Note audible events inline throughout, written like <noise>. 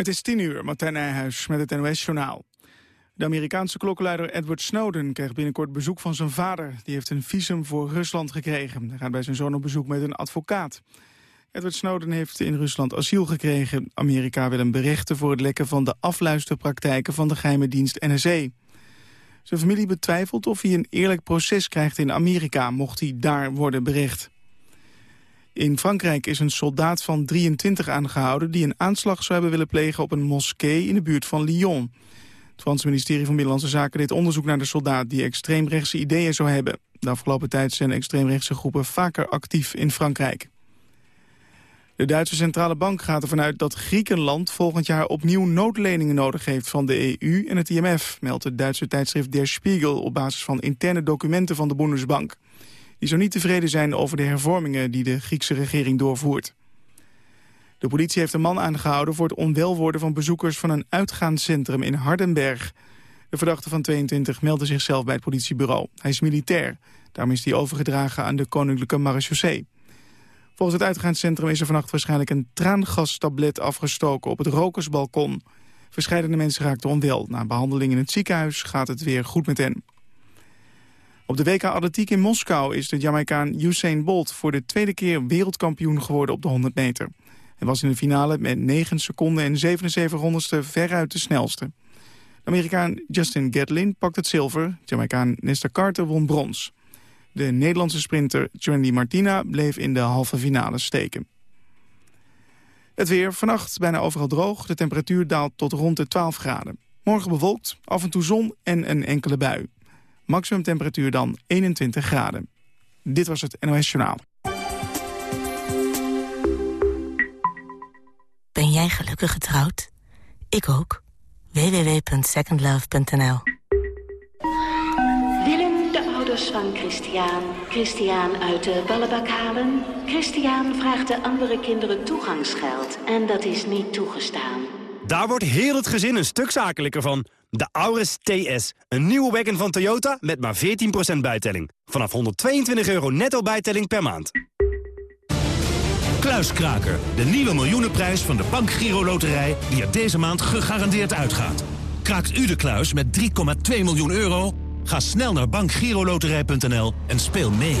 Het is tien uur, Martijn Nijhuis met het NOS-journaal. De Amerikaanse klokkenluider Edward Snowden krijgt binnenkort bezoek van zijn vader. Die heeft een visum voor Rusland gekregen. Hij gaat bij zijn zoon op bezoek met een advocaat. Edward Snowden heeft in Rusland asiel gekregen. Amerika wil hem berechten voor het lekken van de afluisterpraktijken van de geheime dienst NSE. Zijn familie betwijfelt of hij een eerlijk proces krijgt in Amerika, mocht hij daar worden berecht. In Frankrijk is een soldaat van 23 aangehouden... die een aanslag zou hebben willen plegen op een moskee in de buurt van Lyon. Het Franse ministerie van Binnenlandse Zaken deed onderzoek naar de soldaat... die extreemrechtse ideeën zou hebben. De afgelopen tijd zijn extreemrechtse groepen vaker actief in Frankrijk. De Duitse Centrale Bank gaat ervan uit dat Griekenland volgend jaar opnieuw noodleningen nodig heeft van de EU en het IMF, meldt het Duitse tijdschrift Der Spiegel op basis van interne documenten van de Bundesbank. Die zou niet tevreden zijn over de hervormingen die de Griekse regering doorvoert. De politie heeft een man aangehouden voor het onwelworden van bezoekers van een uitgaanscentrum in Hardenberg. De verdachte van 22 meldde zichzelf bij het politiebureau. Hij is militair. Daarom is hij overgedragen aan de koninklijke marechaussee. Volgens het uitgaanscentrum is er vannacht waarschijnlijk een traangastablet afgestoken op het rokersbalkon. Verscheidene mensen raakten onwel. Na behandeling in het ziekenhuis gaat het weer goed met hen. Op de WK Atletiek in Moskou is de Jamaicaan Usain Bolt voor de tweede keer wereldkampioen geworden op de 100 meter. Hij was in de finale met 9 seconden en 77 honderdste veruit de snelste. De Amerikaan Justin Gatlin pakt het zilver, Jamaicaan Nesta Carter won brons. De Nederlandse sprinter Trendy Martina bleef in de halve finale steken. Het weer, vannacht bijna overal droog. De temperatuur daalt tot rond de 12 graden. Morgen bewolkt, af en toe zon en een enkele bui. Maximum temperatuur dan 21 graden. Dit was het NOS Journaal. Ben jij gelukkig getrouwd? Ik ook. www.secondlove.nl Willem, de ouders van Christian, Christian uit de ballenbak halen. Christian vraagt de andere kinderen toegangsgeld en dat is niet toegestaan. Daar wordt heel het gezin een stuk zakelijker van. De Auris TS, een nieuwe wagon van Toyota met maar 14% bijtelling. Vanaf 122 euro netto bijtelling per maand. Kluiskraker, de nieuwe miljoenenprijs van de Bank Giro Loterij... die er deze maand gegarandeerd uitgaat. Kraakt u de kluis met 3,2 miljoen euro? Ga snel naar bankgiroloterij.nl en speel mee.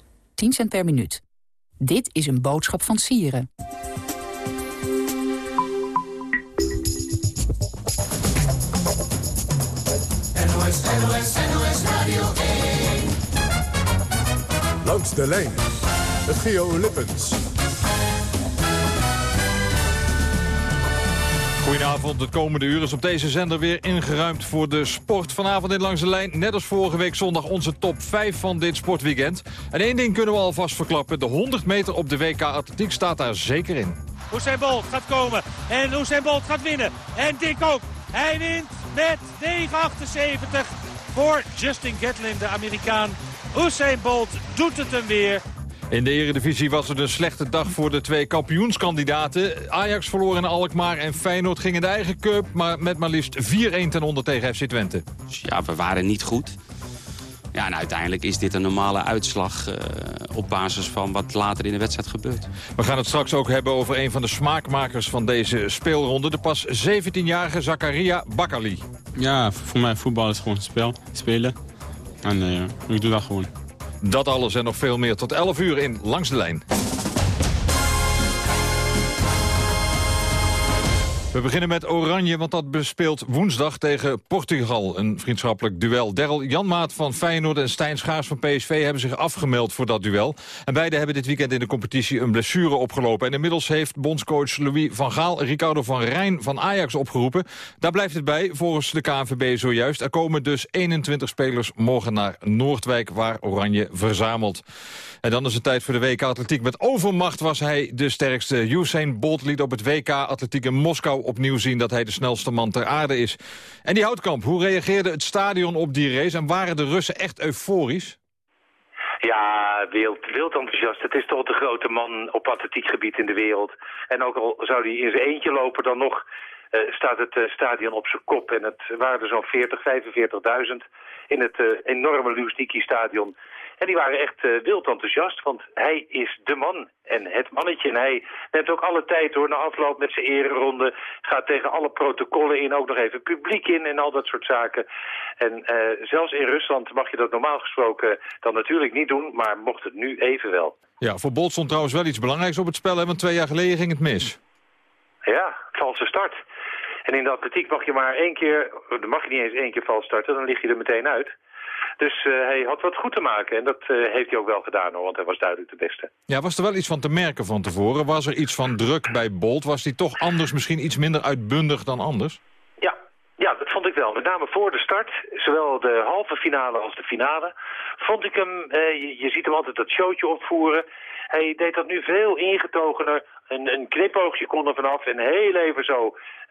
10 cent per minuut. Dit is een boodschap van Sieren. NOS, NOS, NOS Radio 1. Langs de lijn. Het Geo Lippens. Goedenavond, het komende uur is op deze zender weer ingeruimd voor de sport. Vanavond in Langs de Lijn, net als vorige week zondag, onze top 5 van dit sportweekend. En één ding kunnen we alvast verklappen, de 100 meter op de WK Atletiek staat daar zeker in. Usain Bolt gaat komen en Usain Bolt gaat winnen. En Dick ook, hij wint met 9,78 voor Justin Gatlin, de Amerikaan. Usain Bolt doet het hem weer. In de eredivisie was het een slechte dag voor de twee kampioenskandidaten. Ajax verloor in Alkmaar en Feyenoord ging in de eigen cup... maar met maar liefst 4-1 ten onder tegen FC Twente. Ja, we waren niet goed. Ja, en uiteindelijk is dit een normale uitslag uh, op basis van wat later in de wedstrijd gebeurt. We gaan het straks ook hebben over een van de smaakmakers van deze speelronde. De pas 17-jarige Zakaria Bakali. Ja, voor mij voetbal is gewoon spel, spelen. En uh, ik doe dat gewoon. Dat alles en nog veel meer tot 11 uur in Langs de Lijn. We beginnen met Oranje, want dat bespeelt woensdag tegen Portugal. Een vriendschappelijk duel. Derrel Janmaat van Feyenoord en Stijn Schaars van PSV hebben zich afgemeld voor dat duel. En beide hebben dit weekend in de competitie een blessure opgelopen. En inmiddels heeft bondscoach Louis van Gaal Ricardo van Rijn van Ajax opgeroepen. Daar blijft het bij, volgens de KNVB zojuist. Er komen dus 21 spelers morgen naar Noordwijk, waar Oranje verzamelt. En dan is het tijd voor de WK Atletiek. Met overmacht was hij de sterkste. Usain Bolt liet op het WK Atletiek in Moskou opnieuw zien... dat hij de snelste man ter aarde is. En die Houtkamp, hoe reageerde het stadion op die race? En waren de Russen echt euforisch? Ja, wild, wild enthousiast. Het is toch de grote man op atletiekgebied in de wereld. En ook al zou hij in zijn eentje lopen, dan nog uh, staat het uh, stadion op zijn kop. En het waren er zo'n 40, 45.000 in het uh, enorme Luzhniki-stadion. En die waren echt uh, wild enthousiast, want hij is de man en het mannetje. En hij neemt ook alle tijd door, na afloop met zijn ereronde. Gaat tegen alle protocollen in, ook nog even publiek in en al dat soort zaken. En uh, zelfs in Rusland mag je dat normaal gesproken dan natuurlijk niet doen, maar mocht het nu even wel. Ja, voor Bolt stond trouwens wel iets belangrijks op het spel, hè, want twee jaar geleden ging het mis. Ja, valse start. En in de atletiek mag je maar één keer, dan mag je niet eens één keer vals starten, dan lig je er meteen uit. Dus uh, hij had wat goed te maken en dat uh, heeft hij ook wel gedaan hoor, want hij was duidelijk de beste. Ja, was er wel iets van te merken van tevoren? Was er iets van druk bij Bolt? Was hij toch anders, misschien iets minder uitbundig dan anders? Ja, ja, dat vond ik wel. Met name voor de start, zowel de halve finale als de finale, vond ik hem, uh, je, je ziet hem altijd dat showtje opvoeren. Hij deed dat nu veel ingetogener. Een, een knipoogje kon er vanaf en heel even zo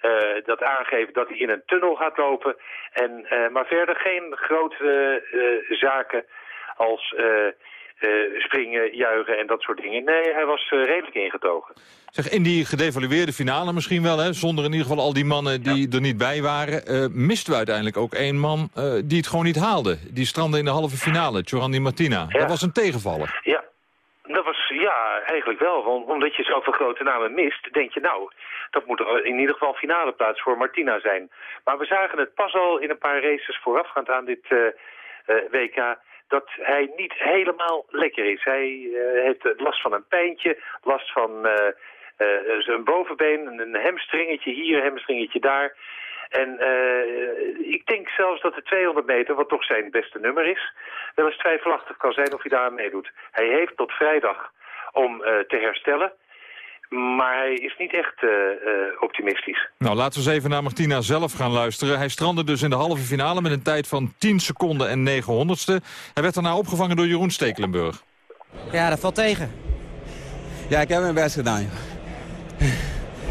uh, dat aangeven dat hij in een tunnel gaat lopen. En, uh, maar verder geen grote uh, zaken als springen, juichen en dat soort dingen. Nee, hij was redelijk ingetogen. Zeg, in die gedevalueerde finale misschien wel, hè, zonder in ieder geval al die mannen die ja. er niet bij waren... misten we uiteindelijk ook één man die het gewoon niet haalde. Die strandde in de halve finale, Giovanni Martina. Ja. Dat was een tegenvaller. Ja, ja, eigenlijk wel. Want omdat je zoveel grote namen mist, denk je nou, dat moet er in ieder geval finale plaats voor Martina zijn. Maar we zagen het pas al in een paar races voorafgaand aan dit uh, uh, WK dat hij niet helemaal lekker is. Hij uh, heeft last van een pijntje, last van zijn bovenbeen, een hamstringetje hier, een hamstringetje daar. En uh, ik denk zelfs dat de 200 meter, wat toch zijn beste nummer is, wel eens twijfelachtig kan zijn of hij daar aan meedoet. Hij heeft tot vrijdag om uh, te herstellen. Maar hij is niet echt uh, optimistisch. Nou, laten we eens even naar Martina zelf gaan luisteren. Hij strandde dus in de halve finale met een tijd van 10 seconden en 900ste. Hij werd daarna opgevangen door Jeroen Stekelenburg. Ja, dat valt tegen. Ja, ik heb mijn best gedaan.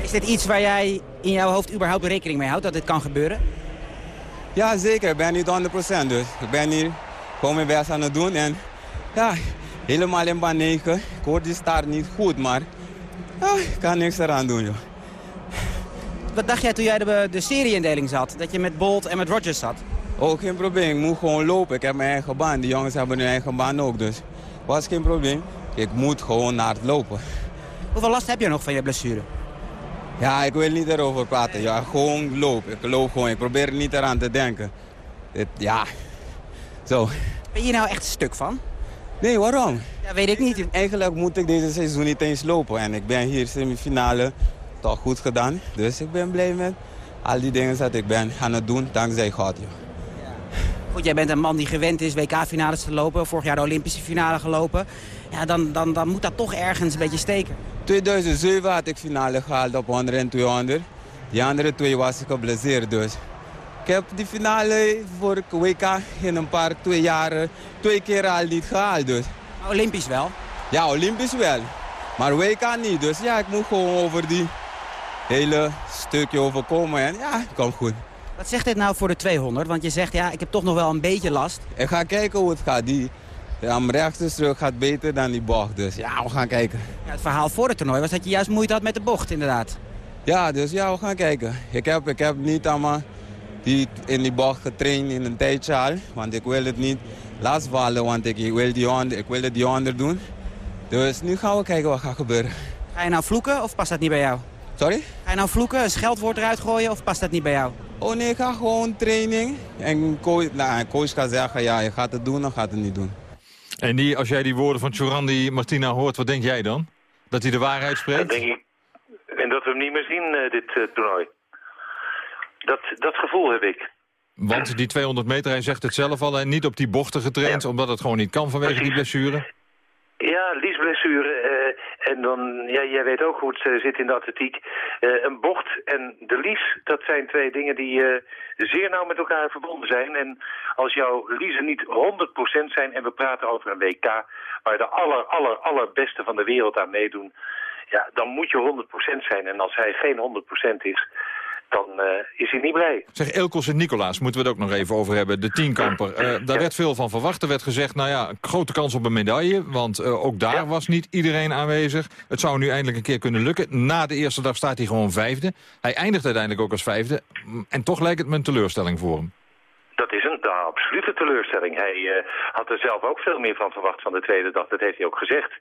Is dit iets waar jij in jouw hoofd überhaupt rekening mee houdt, dat dit kan gebeuren? Ja, zeker. Ik ben niet 100% dus. Ik ben hier gewoon mijn best aan het doen. En ja, helemaal in baan 9. Ik hoor die start niet goed, maar ja, ik kan niks eraan doen, joh. Wat dacht jij toen jij de, de serieindeling zat? Dat je met Bolt en met Rogers zat? Oh, geen probleem. Ik moet gewoon lopen. Ik heb mijn eigen baan. Die jongens hebben hun eigen baan ook, dus was geen probleem. Ik moet gewoon naar het lopen. Hoeveel last heb je nog van je blessure? Ja, ik wil niet erover praten. Ja, gewoon lopen. Ik loop gewoon. Ik probeer er niet eraan te denken. Dit, ja, zo. Ben je nou echt stuk van? Nee, waarom? Ja, weet ik niet. Eigenlijk moet ik deze seizoen niet eens lopen. En ik ben hier semifinale toch goed gedaan. Dus ik ben blij met al die dingen dat ik ben aan het doen, dankzij God. Joh. Goed, jij bent een man die gewend is WK-finales te lopen. Vorig jaar de Olympische finale gelopen. Ja, dan, dan, dan moet dat toch ergens een beetje steken. 2007 had ik finale gehaald op 100 en 200. Die andere twee was ik geblesseerd dus. Ik heb die finale voor WK in een paar, twee jaar, twee keer al niet gehaald dus. Olympisch wel? Ja, Olympisch wel. Maar WK niet, dus ja, ik moet gewoon over die hele stukje overkomen en ja, het komt goed. Wat zegt dit nou voor de 200? Want je zegt, ja, ik heb toch nog wel een beetje last. Ik ga kijken hoe het gaat. Die, ja, mijn rechtersrug gaat beter dan die bocht, dus ja, we gaan kijken. Ja, het verhaal voor het toernooi was dat je juist moeite had met de bocht, inderdaad. Ja, dus ja, we gaan kijken. Ik heb, ik heb niet allemaal die, in die bocht getraind in een tijdje al, want ik wil het niet lastvallen, want ik wil, die onder, ik wil het die onder doen. Dus nu gaan we kijken wat gaat gebeuren. Ga je nou vloeken of past dat niet bij jou? Sorry? Ga je nou vloeken, een scheldwoord eruit gooien of past dat niet bij jou? Oh nee, ik ga gewoon training. En coach, nou, coach kan zeggen, ja, je gaat het doen, dan gaat het niet doen. En die, als jij die woorden van Chorandi Martina hoort, wat denk jij dan? Dat hij de waarheid spreekt? Dat denk ik. En dat we hem niet meer zien, uh, dit uh, toernooi. Dat, dat gevoel heb ik. Want die 200 meter, hij zegt het zelf al, en niet op die bochten getraind... omdat het gewoon niet kan vanwege die blessure. Ja, liesblessure. eh, en dan, ja, jij weet ook hoe het eh, zit in de atletiek. Eh, een bocht en de lies, dat zijn twee dingen die zeer nauw met elkaar verbonden zijn. En als jouw liezen niet 100% zijn, en we praten over een WK... waar de aller, aller, allerbeste van de wereld aan meedoen... ja, dan moet je 100% zijn. En als hij geen 100% is, dan eh, is hij niet blij. Zeg, Elkos en Nicolaas, moeten we het ook nog even over hebben. De tienkamper. Eh, daar werd veel van verwacht. Er werd gezegd, nou ja, grote kans op een medaille. Want eh, ook daar was niet iedereen aanwezig. Het zou nu eindelijk een keer kunnen lukken. Na de eerste dag staat hij gewoon vijfde. Hij eindigt uiteindelijk ook als vijfde. En toch lijkt het me een teleurstelling voor hem. Dat is een nou, absolute teleurstelling. Hij eh, had er zelf ook veel meer van verwacht van de tweede dag. Dat heeft hij ook gezegd.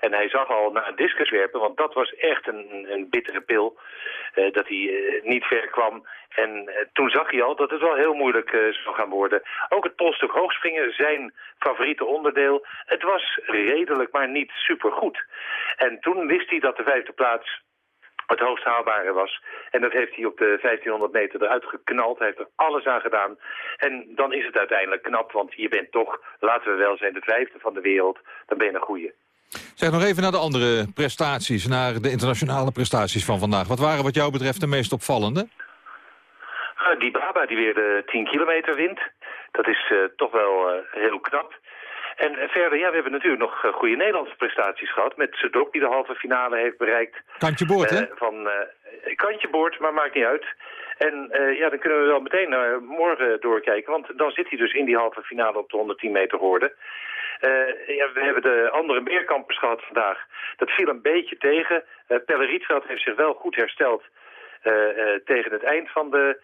En hij zag al na het discuswerpen, want dat was echt een, een bittere pil. eh, dat hij eh, niet ver kwam. En toen zag hij al dat het wel heel moeilijk zou gaan worden. Ook het polstuk hoogspringen, zijn favoriete onderdeel. Het was redelijk, maar niet supergoed. En toen wist hij dat de vijfde plaats het hoogst haalbare was. En dat heeft hij op de 1500 meter eruit geknald. Hij heeft er alles aan gedaan. En dan is het uiteindelijk knap, want je bent toch, laten we wel zijn, de vijfde van de wereld. Dan ben je een goeie. Zeg nog even naar de andere prestaties, naar de internationale prestaties van vandaag. Wat waren wat jou betreft de meest opvallende? Uh, die Baba die weer de 10 kilometer wint. Dat is uh, toch wel uh, heel knap. En verder, ja, we hebben natuurlijk nog uh, goede Nederlandse prestaties gehad. Met Sedok die de halve finale heeft bereikt. Kantje boord, hè? Van kantje boord, maar maakt niet uit. En ja, dan kunnen we wel meteen naar morgen doorkijken. Want dan zit hij dus in die halve finale op de 110 meter hoorde. Uh, ja, we hebben de andere meerkampers gehad vandaag. Dat viel een beetje tegen. Uh, Pelle Rietveld heeft zich wel goed hersteld tegen het eind van de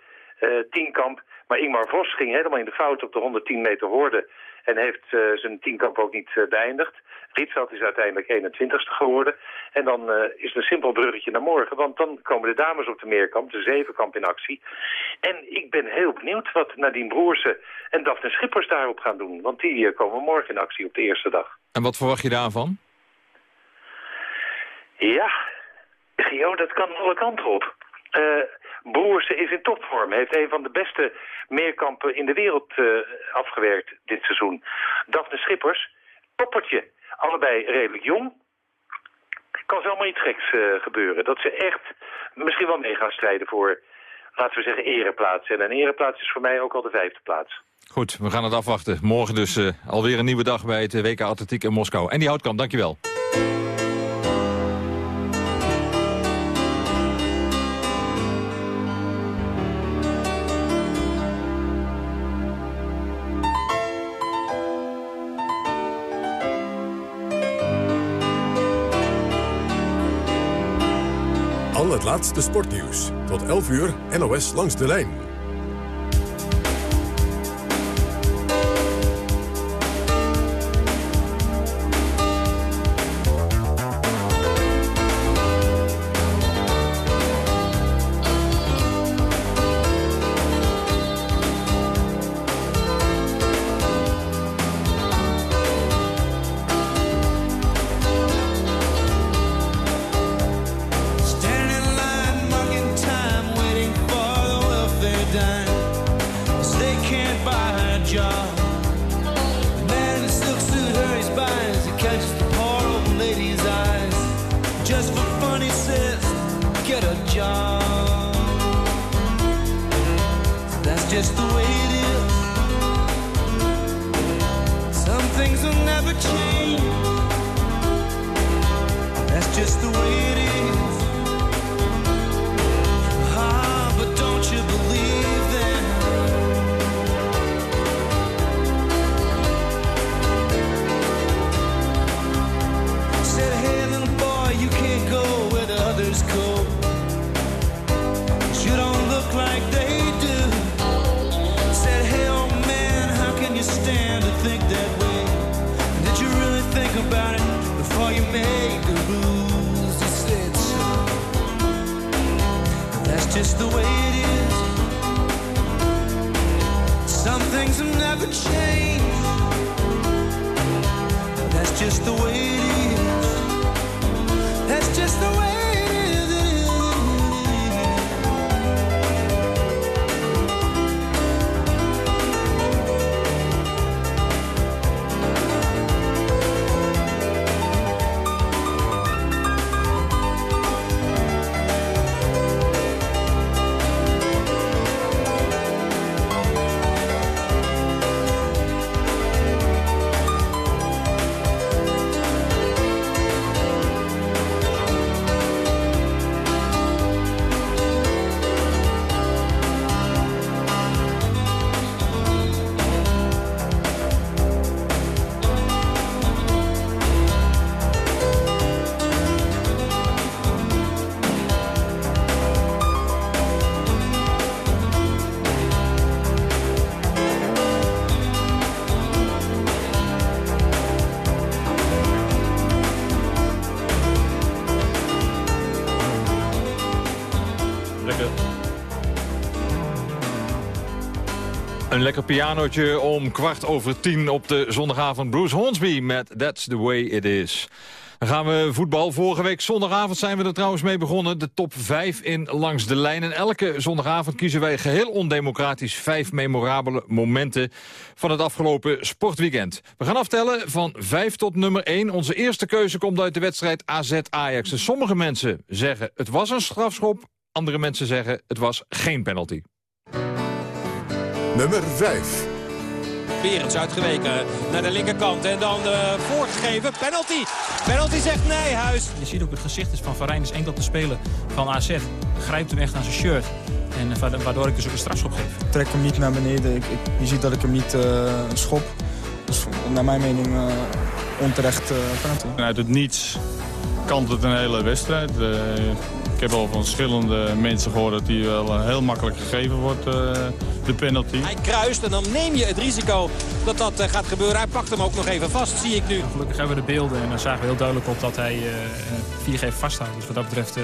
tienkamp. Maar Ingmar Vos ging helemaal in de fout op de 110 meter hoorde. En heeft zijn tienkamp ook niet beëindigd. Rietveld is uiteindelijk 21ste geworden. En dan is het een simpel bruggetje naar morgen. Want dan komen de dames op de meerkamp, de zevenkamp in actie. En ik ben heel benieuwd wat Nadine Broersen en Daphne Schippers daarop gaan doen. Want die komen morgen in actie op de eerste dag. En wat verwacht je daarvan? Ja, Gio, dat kan alle kanten op. Broersen is in topvorm. Heeft een van de beste meerkampen in de wereld uh, afgewerkt dit seizoen. Daphne Schippers, toppertje. Allebei redelijk jong. Kan zomaar iets geks uh, gebeuren. Dat ze echt misschien wel mee gaan strijden voor, laten we zeggen, ereplaats. En een ereplaats is voor mij ook al de vijfde plaats. Goed, we gaan het afwachten. Morgen dus uh, alweer een nieuwe dag bij het WK Atletiek in Moskou. En die Houtkamp, dankjewel. Laatste sportnieuws. Tot 11 uur NOS langs de lijn. Lekker pianootje om kwart over tien op de zondagavond. Bruce Hornsby met That's the Way It Is. Dan gaan we voetbal. Vorige week zondagavond zijn we er trouwens mee begonnen. De top 5 in Langs de Lijn. En elke zondagavond kiezen wij geheel ondemocratisch... vijf memorabele momenten van het afgelopen sportweekend. We gaan aftellen van 5 tot nummer 1. Onze eerste keuze komt uit de wedstrijd AZ-Ajax. Sommige mensen zeggen het was een strafschop. Andere mensen zeggen het was geen penalty. Nummer 5. Berends uitgeweken naar de linkerkant. En dan uh, voorgegeven. Penalty. Penalty zegt Nijhuis. Je ziet ook het gezicht is van Varijn is enkel te spelen van AZ. Grijpt hem echt aan zijn shirt. En waardoor ik dus ook een strafschop geef. Ik trek hem niet naar beneden. Ik, ik, je ziet dat ik hem niet uh, schop. Dus naar mijn mening uh, onterecht uh, penalty. Uit het niets kant het een hele wedstrijd. Ik heb al van verschillende mensen gehoord dat die wel heel makkelijk gegeven wordt, uh, de penalty. Hij kruist en dan neem je het risico dat dat uh, gaat gebeuren. Hij pakt hem ook nog even vast, zie ik nu. Gelukkig hebben we de beelden en dan zagen we heel duidelijk op dat hij uh, 4G vasthoudt. Dus wat dat betreft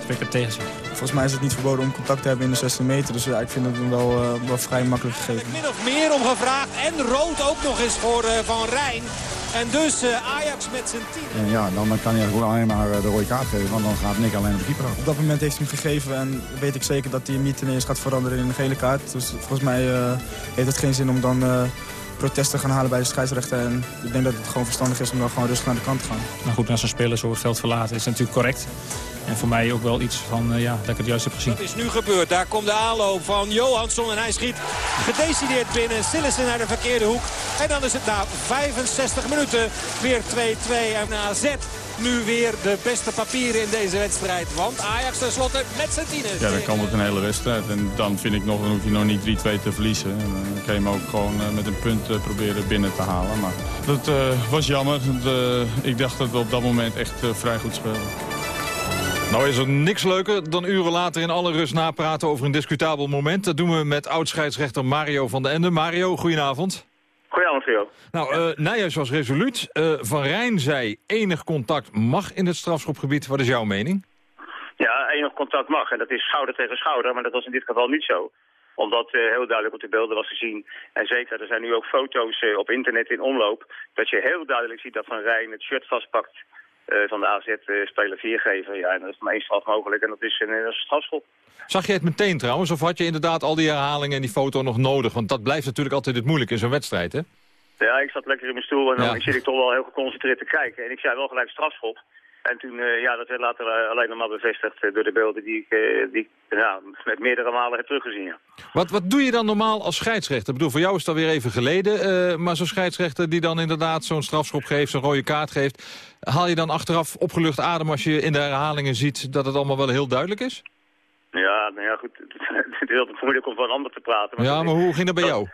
spreekt het tegen zich. Volgens mij is het niet verboden om contact te hebben in de 16 meter. Dus ja, ik vind het hem wel, wel vrij makkelijk gegeven. Min of meer om gevraagd en rood ook nog eens voor Van Rijn. En dus uh, Ajax met zijn team. En ja, dan kan hij gewoon alleen maar de rode kaart geven. Want dan gaat Nick alleen op de keeper af. Op dat moment heeft hij hem gegeven. En weet ik zeker dat hij hem niet ineens gaat veranderen in een gele kaart. Dus volgens mij uh, heeft het geen zin om dan protest te gaan halen bij de scheidsrechter. En ik denk dat het gewoon verstandig is om dan gewoon rustig naar de kant te gaan. Nou goed, als een speler zo het veld verlaten is natuurlijk correct. En voor mij ook wel iets van uh, ja, dat ik het juist heb gezien. Dat is nu gebeurd. Daar komt de aanloop van Johansson en hij schiet gedecideerd binnen. Sillissen naar de verkeerde hoek. En dan is het na 65 minuten weer 2-2. En na AZ nu weer de beste papieren in deze wedstrijd. Want Ajax tenslotte met zijn tienen. Ja, dan kan het een hele wedstrijd. En dan vind ik nog, dan hoef je nog niet 3-2 te verliezen. En dan kan je hem ook gewoon met een punt proberen binnen te halen. Maar dat uh, was jammer. Uh, ik dacht dat we op dat moment echt vrij goed speelden. Nou is er niks leuker dan uren later in alle rust napraten over een discutabel moment. Dat doen we met oud-scheidsrechter Mario van den Ende. Mario, goedenavond. Goedenavond, Theo. Nou, uh, Nijhuis was resoluut. Uh, van Rijn zei enig contact mag in het strafschopgebied. Wat is jouw mening? Ja, enig contact mag. En dat is schouder tegen schouder, maar dat was in dit geval niet zo omdat uh, heel duidelijk op de beelden was gezien. En zeker, er zijn nu ook foto's uh, op internet in omloop. Dat je heel duidelijk ziet dat Van Rijn het shirt vastpakt uh, van de AZ-speler 4 geven. Ja, en dat is maar één straf mogelijk en dat is een, een strafschop. Zag je het meteen trouwens, of had je inderdaad al die herhalingen en die foto nog nodig? Want dat blijft natuurlijk altijd het moeilijk in zo'n wedstrijd, hè? Ja, ik zat lekker in mijn stoel en dan ja. zit ik toch wel heel geconcentreerd te kijken. En ik zei wel gelijk strafschop. En toen, uh, ja, dat werd later uh, alleen nog maar bevestigd uh, door de beelden die ik, die, ja, met meerdere malen heb teruggezien. Ja. Wat, wat doe je dan normaal als scheidsrechter? Ik bedoel, voor jou is dat weer even geleden. maar zo'n scheidsrechter die dan inderdaad zo'n strafschop geeft, zo'n rode kaart geeft. Haal je dan achteraf opgelucht adem als je in de herhalingen ziet dat het allemaal wel heel duidelijk is? Ja, nou ja, goed. <laughs> Het is altijd moeilijk om van een ander te praten. Maar ja, maar hoe ging dat bij jou?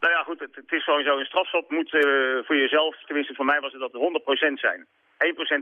Nou ja, goed, het, het is gewoon zo. Een strafschop moet uh, voor jezelf, tenminste voor mij was het dat 100% zijn.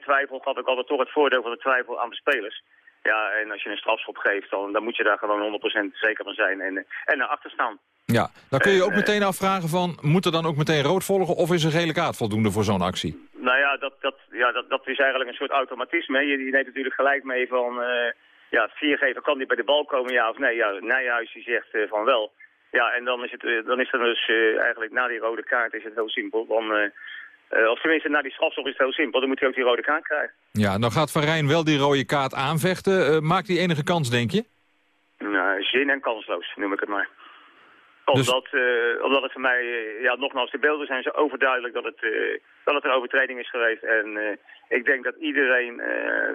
1% twijfel gaf ik altijd toch het voordeel van de twijfel aan de spelers. Ja, en als je een strafschop geeft, dan, dan moet je daar gewoon 100% zeker van zijn en, en naar achter staan. Ja, dan kun je ook meteen afvragen van, moet er dan ook meteen rood volgen of is een gele kaart voldoende voor zo'n actie? Nou ja, dat, dat, ja dat, dat is eigenlijk een soort automatisme. Je, je neemt natuurlijk gelijk mee van, uh, ja, viergever kan die bij de bal komen, ja of nee? Ja, Nijhuis die zegt uh, van wel. Ja, en dan is het, uh, dan is het dus eigenlijk na die rode kaart is het heel simpel. Dan, uh, of tenminste, na die strafschop is het heel simpel. Dan moet hij ook die rode kaart krijgen. Ja, dan gaat Van Rijn wel die rode kaart aanvechten. Maakt hij enige kans, denk je? Nou, zin en kansloos, noem ik het maar. Omdat, dus... uh, omdat het voor mij, ja, nogmaals, de beelden zijn zo overduidelijk dat het, dat het een overtreding is geweest. En ik denk dat iedereen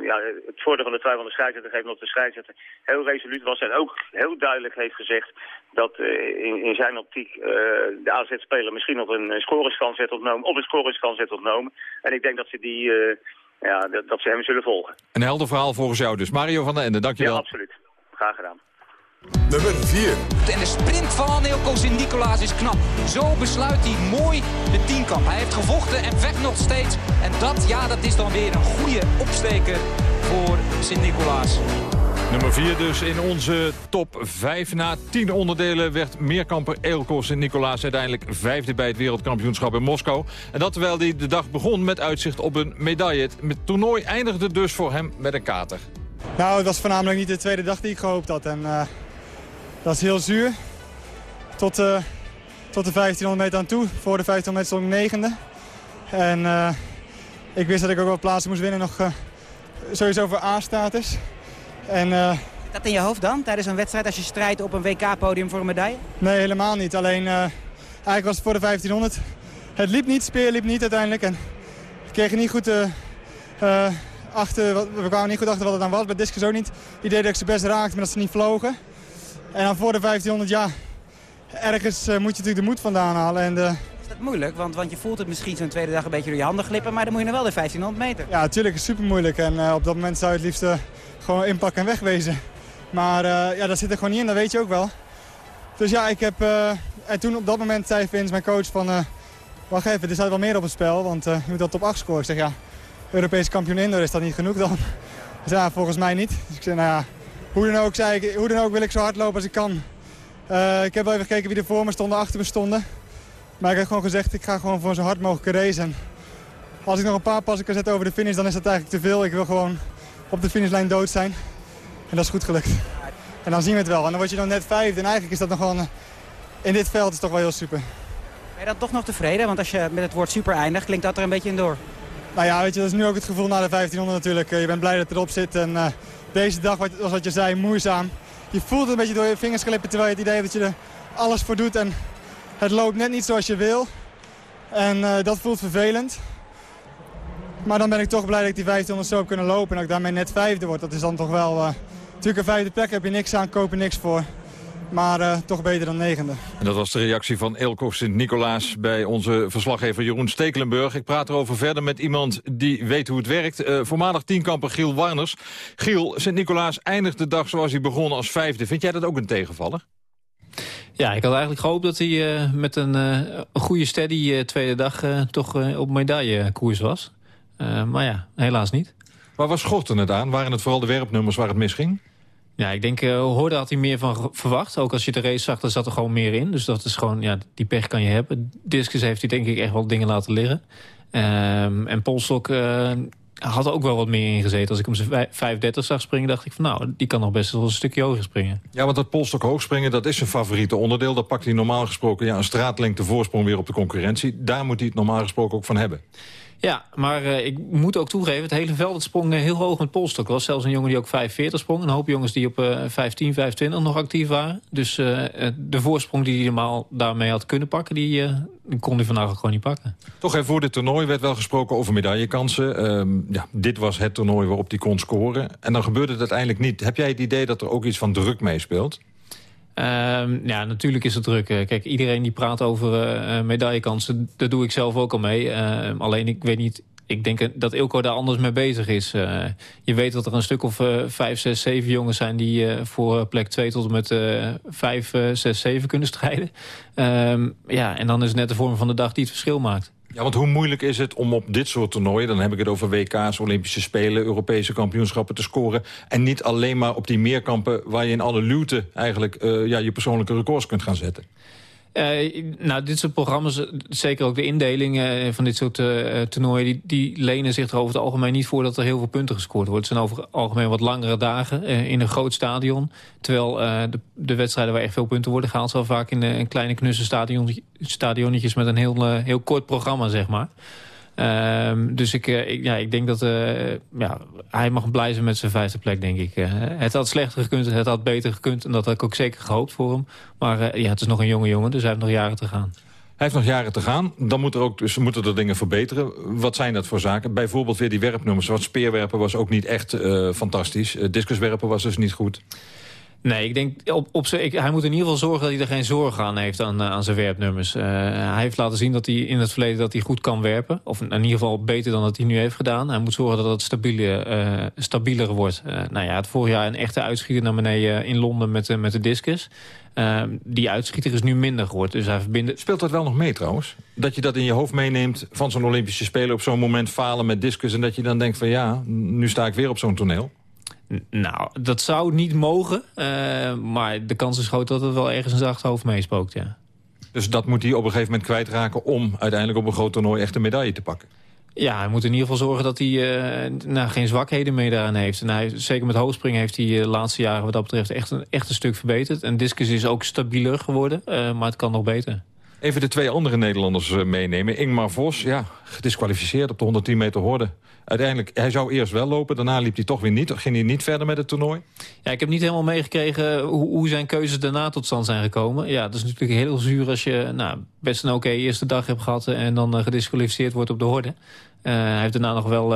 ja, het voordeel van de twijfel van de scheidsrechter geeft, omdat de scheidsrechter heel resoluut was en ook heel duidelijk heeft gezegd dat in, in, zijn optiek de AZ-speler misschien nog een scoringskans heeft ontnomen, of een scoringskans heeft ontnomen. En ik denk dat ze die, ja, dat, dat, ze hem zullen volgen. Een helder verhaal volgens jou dus. Mario van der Ende, dankjewel. Ja, absoluut. Graag gedaan. Nummer 4. En de sprint van Neelko Sint-Nicolaas is knap. Zo besluit hij mooi de tienkamp. Hij heeft gevochten en vecht nog steeds. En dat, ja, dat is dan weer een goede opsteker voor Sint-Nicolaas. Nummer 4 dus in onze top 5. Na 10 onderdelen werd meerkamper Eelco Sint-Nicolaas uiteindelijk vijfde bij het wereldkampioenschap in Moskou. En dat terwijl hij de dag begon met uitzicht op een medaille. Het toernooi eindigde dus voor hem met een kater. Nou, het was voornamelijk niet de tweede dag die ik gehoopt had. En uh, dat is heel zuur. Tot, uh, tot de 1500 meter aan toe. Voor de 1500 meter stond ik negende. En uh, ik wist dat ik ook wel plaatsen moest winnen. Nog sowieso voor A-status. En... dat in je hoofd dan, tijdens een wedstrijd, als je strijdt op een WK-podium voor een medaille? Nee, helemaal niet. Alleen, eigenlijk was het voor de 1500. Het liep niet, speer liep niet uiteindelijk. En ik kreeg niet goed achter, we kwamen niet goed achter wat het dan was. Bij discus ook niet. Het idee dat ik ze best raakte, maar dat ze niet vlogen. En dan voor de 1500, ja, ergens uh, moet je natuurlijk de moed vandaan halen. En de... Dat moeilijk? Want, want je voelt het misschien zo'n tweede dag een beetje door je handen glippen. Maar dan moet je nog wel de 1500 meter. Ja, natuurlijk is super moeilijk. En uh, op dat moment zou je het liefst uh, gewoon inpakken en wegwezen. Maar ja, dat zit er gewoon niet in, dat weet je ook wel. Dus ja, ik heb... en toen op dat moment zei Vince, mijn coach, van... wacht even, er staat wel meer op het spel, want je moet dat top 8 scoren. Ik zeg, ja, Europees kampioen indoor, is dat niet genoeg dan? <laughs> Dus ja, volgens mij niet. Dus ik zei, nou ja, hoe dan ook, zei ik, hoe dan ook wil ik zo hard lopen als ik kan. Uh, ik heb wel even gekeken wie er voor me stonden, achter me stonden. Maar ik heb gewoon gezegd, ik ga gewoon voor zo hard mogelijk racen. Als ik nog een paar passen kan zetten over de finish, dan is dat eigenlijk te veel. Ik wil gewoon op de finishlijn dood zijn. En dat is goed gelukt. En dan zien we het wel. En dan word je dan net vijfde. En eigenlijk is dat nog gewoon... In dit veld is toch wel heel super. Ben je dan toch nog tevreden? Want als je met het woord super eindigt, klinkt dat er een beetje in door. Nou ja, weet je, dat is nu ook het gevoel na de 1500 natuurlijk. Eh, je bent blij dat het erop zit. En uh, deze dag, was wat je zei, moeizaam. Je voelt het een beetje door je vingers glippen terwijl je het idee hebt dat je er alles voor doet. En het loopt net niet zoals je wil. En uh, dat voelt vervelend. Maar dan ben ik toch blij dat ik die 1500 zo heb kunnen lopen. En dat ik daarmee net vijfde word. Dat is dan toch wel... Uh, natuurlijk een vijfde plek heb je niks aan, kopen niks voor. Maar uh, toch beter dan negende. En dat was de reactie van Elko Sint-Nicolaas bij onze verslaggever Jeroen Stekelenburg. Ik praat erover verder met iemand die weet hoe het werkt. Uh, voormalig tienkamper Giel Warners. Giel, Sint-Nicolaas eindigt de dag zoals hij begon als vijfde. Vind jij dat ook een tegenvaller? Ja, ik had eigenlijk gehoopt dat hij uh, met een, een, goede steady tweede dag toch op medaillekoers was. maar ja, helaas niet. Waar was schorten het aan? Waren het vooral de werpnummers waar het misging? Ja, ik denk, uh, Hoorde had hij meer van verwacht. Ook als je de race zag, dan zat er gewoon meer in. Dus dat is gewoon, ja, die pech kan je hebben. Discus heeft hij denk ik echt wel dingen laten liggen. Um, en Polstok uh, had er ook wel wat meer in gezeten. Als ik hem 35 zag springen, dacht ik van nou, die kan nog best wel een stukje hoger springen. Ja, want dat polstok hoog springen, dat is zijn favoriete onderdeel. Daar pakt hij normaal gesproken ja, een straatlengte voorsprong weer op de concurrentie. Daar moet hij het normaal gesproken ook van hebben. Ja, maar uh, ik moet ook toegeven, het hele veld sprong heel hoog met polstok. Er was zelfs een jongen die ook 45 sprong. Een hoop jongens die op uh, 15, 25 nog actief waren. Dus uh, de voorsprong die hij normaal daarmee had kunnen pakken... die, kon hij vandaag ook gewoon niet pakken. Toch, even voor dit toernooi werd wel gesproken over medaillekansen. Um, ja, dit was het toernooi waarop hij kon scoren. En dan gebeurde het uiteindelijk niet. Heb jij het idee dat er ook iets van druk meespeelt? Uh, ja, natuurlijk is het druk. Kijk, iedereen die praat over uh, medaillekansen, daar doe ik zelf ook al mee. Uh, alleen ik weet niet, ik denk dat Ilko daar anders mee bezig is. Je weet dat er een stuk of vijf, zes, zeven jongens zijn... die voor plek 2 tot en met vijf, zes, zeven kunnen strijden. Ehm, ja, en dan is het net de vorm van de dag die het verschil maakt. Ja, want hoe moeilijk is het om op dit soort toernooien... dan heb ik het over WK's, Olympische Spelen, Europese kampioenschappen te scoren... en niet alleen maar op die meerkampen waar je in alle luwte... eigenlijk uh, ja, je persoonlijke records kunt gaan zetten. Uh, nou, dit soort programma's, zeker ook de indeling uh, van dit soort uh, toernooien... Die, die, lenen zich er over het algemeen niet voor dat er heel veel punten gescoord wordt. Het zijn over het algemeen wat langere dagen in een groot stadion. Terwijl de, de, wedstrijden waar echt veel punten worden gehaald... zal vaak in, in kleine knusse stadion, stadionnetjes met een heel, heel kort programma, zeg maar. Um, dus ik, uh, ik, ja, ik denk dat uh, ja, hij mag blij zijn met zijn vijfde plek, denk ik. Uh, het had slechter gekund, het had beter gekund. En dat had ik ook zeker gehoopt voor hem. Maar ja, het is nog een jonge jongen, dus hij heeft nog jaren te gaan. Hij heeft nog jaren te gaan. Dan moet er ook, dus moeten er dingen verbeteren. Wat zijn dat voor zaken? Bijvoorbeeld weer die werpnummers. Wat speerwerpen was ook niet echt fantastisch. discuswerpen was dus niet goed. Nee, ik denk, op, op ik, hij moet in ieder geval zorgen dat hij er geen zorgen aan heeft aan, eh, aan zijn werpnummers. Uh, hij heeft laten zien dat hij in het verleden dat hij goed kan werpen. Of in ieder geval beter dan dat hij nu heeft gedaan. Hij moet zorgen dat het stabiele, uh, stabieler wordt. nou ja, het vorig jaar een echte uitschieter naar beneden in Londen met, met de discus. die uitschieter is nu minder geworden. Dus hij verbindt... Speelt dat wel nog mee trouwens? Dat je dat in je hoofd meeneemt van zo'n Olympische Spelen... op zo'n moment falen met discus... en dat je dan denkt van ja, nu sta ik weer op zo'n toneel? Nou, dat zou niet mogen. Uh, maar de kans is groot dat het wel ergens een zacht hoofd meespookt, ja. Dus dat moet hij op een gegeven moment kwijtraken... om uiteindelijk op een groot toernooi echt een medaille te pakken? Ja, hij moet in ieder geval zorgen dat hij uh, nou, geen zwakheden meer daaraan heeft. En hij, zeker met hoogspringen heeft hij de laatste jaren wat dat betreft echt een, echt een stuk verbeterd. En discus is ook stabieler geworden, maar het kan nog beter. Even de twee andere Nederlanders meenemen. Ingmar Vos, ja, gedisqualificeerd op de 110 meter horde uiteindelijk, hij zou eerst wel lopen. Daarna liep hij toch weer niet. Ging hij niet verder met het toernooi? Ja, ik heb niet helemaal meegekregen hoe, hoe zijn keuzes daarna tot stand zijn gekomen. Ja, dat is natuurlijk heel zuur als je nou, best een oké eerste dag hebt gehad... en dan uh, gedisqualificeerd wordt op de horde. Uh, hij heeft daarna nog wel,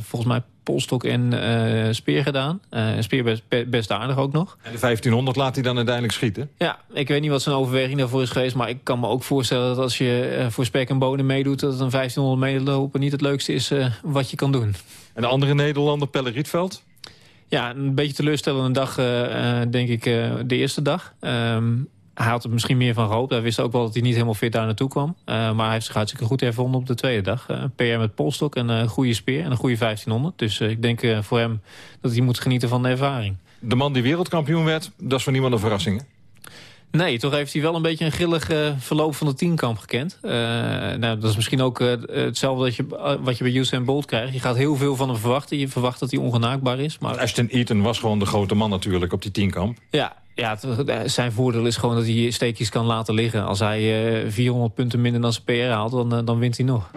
volgens mij, polstok en uh, speer gedaan. speer best, best aardig ook nog. En de 1500 laat hij dan uiteindelijk schieten? Ja, ik weet niet wat zijn overweging daarvoor is geweest... maar ik kan me ook voorstellen dat als je voor spek en bonen meedoet... dat een 1500 meter lopen niet het leukste is wat je kan doen. En de andere Nederlander, Pelle Rietveld? Ja, een beetje teleurstellende dag, denk ik, de eerste dag. Um, hij had er misschien meer van gehoopt. Hij wist ook wel dat hij niet helemaal fit daar naartoe kwam. Uh, maar hij heeft zich hartstikke goed hervonden op de tweede dag. Uh, een PR met polstok, een uh, goede speer en een goede 1500. Dus ik denk voor hem dat hij moet genieten van de ervaring. De man die wereldkampioen werd, dat is voor niemand een verrassing, hè? Nee, toch heeft hij wel een beetje een grillig verloop van de tienkamp gekend. nou, dat is misschien ook hetzelfde dat je, wat je bij Usain Bolt krijgt. Je gaat heel veel van hem verwachten. Je verwacht dat hij ongenaakbaar is. Maar... Ashton Eaton was gewoon de grote man natuurlijk op die tienkamp. Ja, ja, eh, zijn voordeel is gewoon dat hij steekjes kan laten liggen. Als hij uh, 400 punten minder dan zijn PR haalt, dan, uh, dan wint hij nog.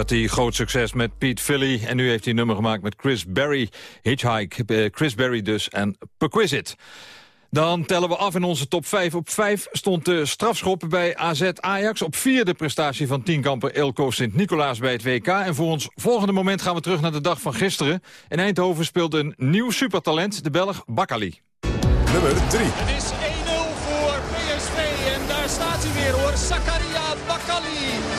Had hij groot succes met Pete Philly. En nu heeft hij een nummer gemaakt met Chris Berry. Hitchhike, eh, Chris Berry dus en Perquisite. Dan tellen we af in onze top 5. Op 5 stond de strafschop bij AZ Ajax. Op 4 de prestatie van tienkamper Elko Sint-Nicolaas bij het WK. En voor ons volgende moment gaan we terug naar de dag van gisteren. In Eindhoven speelde een nieuw supertalent, de Belg Bakkali. Nummer 3. Het is 1-0 voor PSV en daar staat hij weer hoor. Zakaria Bakkali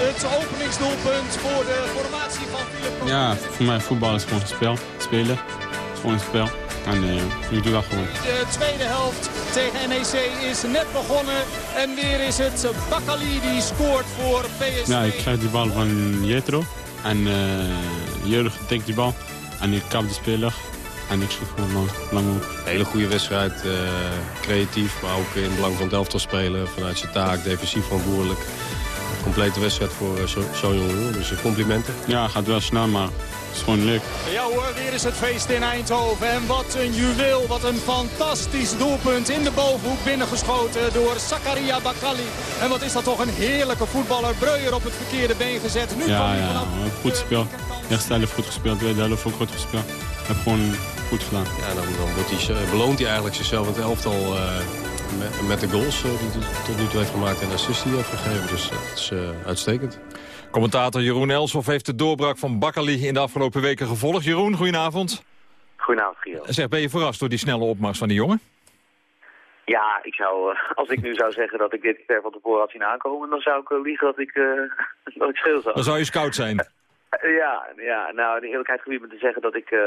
het openingsdoelpunt voor de formatie van Philip Ja, voor mij voetbal is gewoon spel. Spelen. Het is gewoon een spel. En uh, ik doe dat gewoon. De tweede helft tegen NEC is net begonnen. En weer is het Bakali die scoort voor PSV. Ja, ik krijg die bal van Jetro. En uh, Jurgen tikt die bal. En ik kap de speler. En ik schiet gewoon lang, lang op. Een hele goede wedstrijd. Uh, creatief, maar ook in het belang van het elftal spelen. Vanuit zijn taak, defensief verantwoordelijk. Een complete wedstrijd voor zo'n zo jongen. Dus complimenten. Ja, gaat wel snel, maar het is gewoon leuk. Ja hoor, weer is het feest in Eindhoven. En wat een juweel, wat een fantastisch doelpunt in de bovenhoek binnengeschoten door Zakaria Bakali. En wat is dat toch een heerlijke voetballer. Breuer op het verkeerde been gezet. Nu ja, ja, vanaf... goed gespeeld. Eerste helft goed gespeeld, tweede helft ook goed gespeeld. Heb gewoon goed gedaan. Ja, dan, dan wordt hij, beloont hij eigenlijk zichzelf in het elftal uh, met, met, de goals uh, die hij tot nu toe heeft gemaakt en de assist die hij heeft gegeven. Dus het is uh, uitstekend. Commentator Jeroen Elsof heeft de doorbraak van Bakkali in de afgelopen weken gevolgd. Jeroen, goedenavond. Goedenavond, Gio. Zeg, ben je verrast door die snelle opmars van die jongen? Ja, ik zou, als ik nu zou zeggen dat ik dit ver van tevoren had zien aankomen, dan zou ik liegen dat ik, dat ik scheel zou. Dan zou je scout zijn. <laughs> Ja, ja, nou, de eerlijkheid gebied me te zeggen dat ik, uh,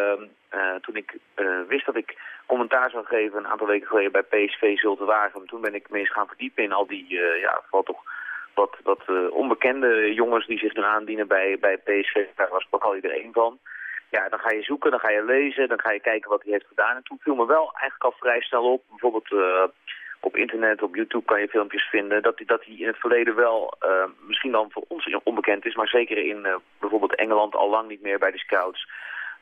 uh, toen ik uh, wist dat ik commentaar zou geven een aantal weken geleden bij PSV Zulte Waregem, toen ben ik me eens gaan verdiepen in al die, ja, vooral toch wat, wat onbekende jongens die zich nu aandienen bij, bij PSV. Daar was Bakal er één van. Ja, dan ga je zoeken, dan ga je lezen, dan ga je kijken wat hij heeft gedaan. En toen viel me wel eigenlijk al vrij snel op, bijvoorbeeld op internet, op YouTube kan je filmpjes vinden... dat hij, dat in het verleden wel misschien dan voor ons onbekend is... maar zeker in bijvoorbeeld Engeland al lang niet meer bij de scouts.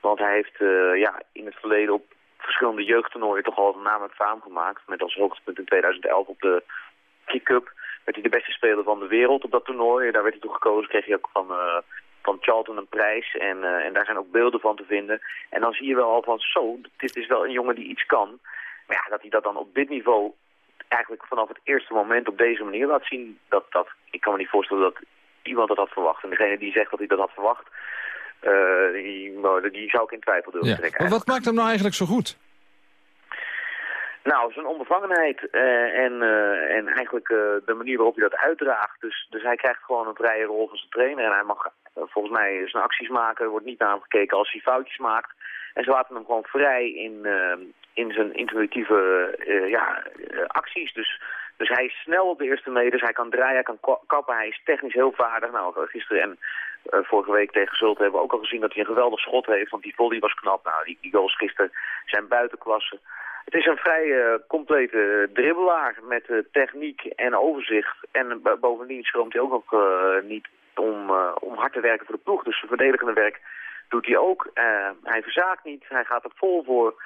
Want hij heeft ja, in het verleden op verschillende jeugdtoernooien... toch al een naam en faam gemaakt. Met als hoogtepunt in 2011 op de Key Cup... werd hij de beste speler van de wereld op dat toernooi. Daar werd hij toe gekozen, kreeg hij ook van van Charlton een prijs. En, uh, en daar zijn ook beelden van te vinden. En dan zie je wel al van zo, dit is wel een jongen die iets kan. Maar ja, dat hij dat dan op dit niveau eigenlijk vanaf het eerste moment op deze manier laat zien... dat, dat ik kan me niet voorstellen dat iemand dat had verwacht. En degene die zegt dat hij dat had verwacht, uh, die, die, zou ik in twijfel durven ja. trekken. Maar wat maakt hem nou eigenlijk zo goed? Nou, zijn onbevangenheid uh, en, uh, en eigenlijk de manier waarop hij dat uitdraagt. Dus, dus hij krijgt gewoon een vrije rol van zijn trainer. En hij mag volgens mij zijn acties maken. Er wordt niet naar hem gekeken als hij foutjes maakt. En ze laten hem gewoon vrij in, in zijn intuïtieve ja, acties. Dus, dus hij is snel op de eerste meters, hij kan draaien, hij kan kappen, hij is technisch heel vaardig. Nou, gisteren en uh, vorige week tegen Zulte hebben we ook al gezien dat hij een geweldig schot heeft, want die volley was knap. Nou, die, goals gisteren zijn buitenklasse. Het is een vrij complete dribbelaar met techniek en overzicht. En bovendien schroomt hij ook nog niet om, om hard te werken voor de ploeg. Dus zijn verdedigende werk doet hij ook. hij verzaakt niet, hij gaat er vol voor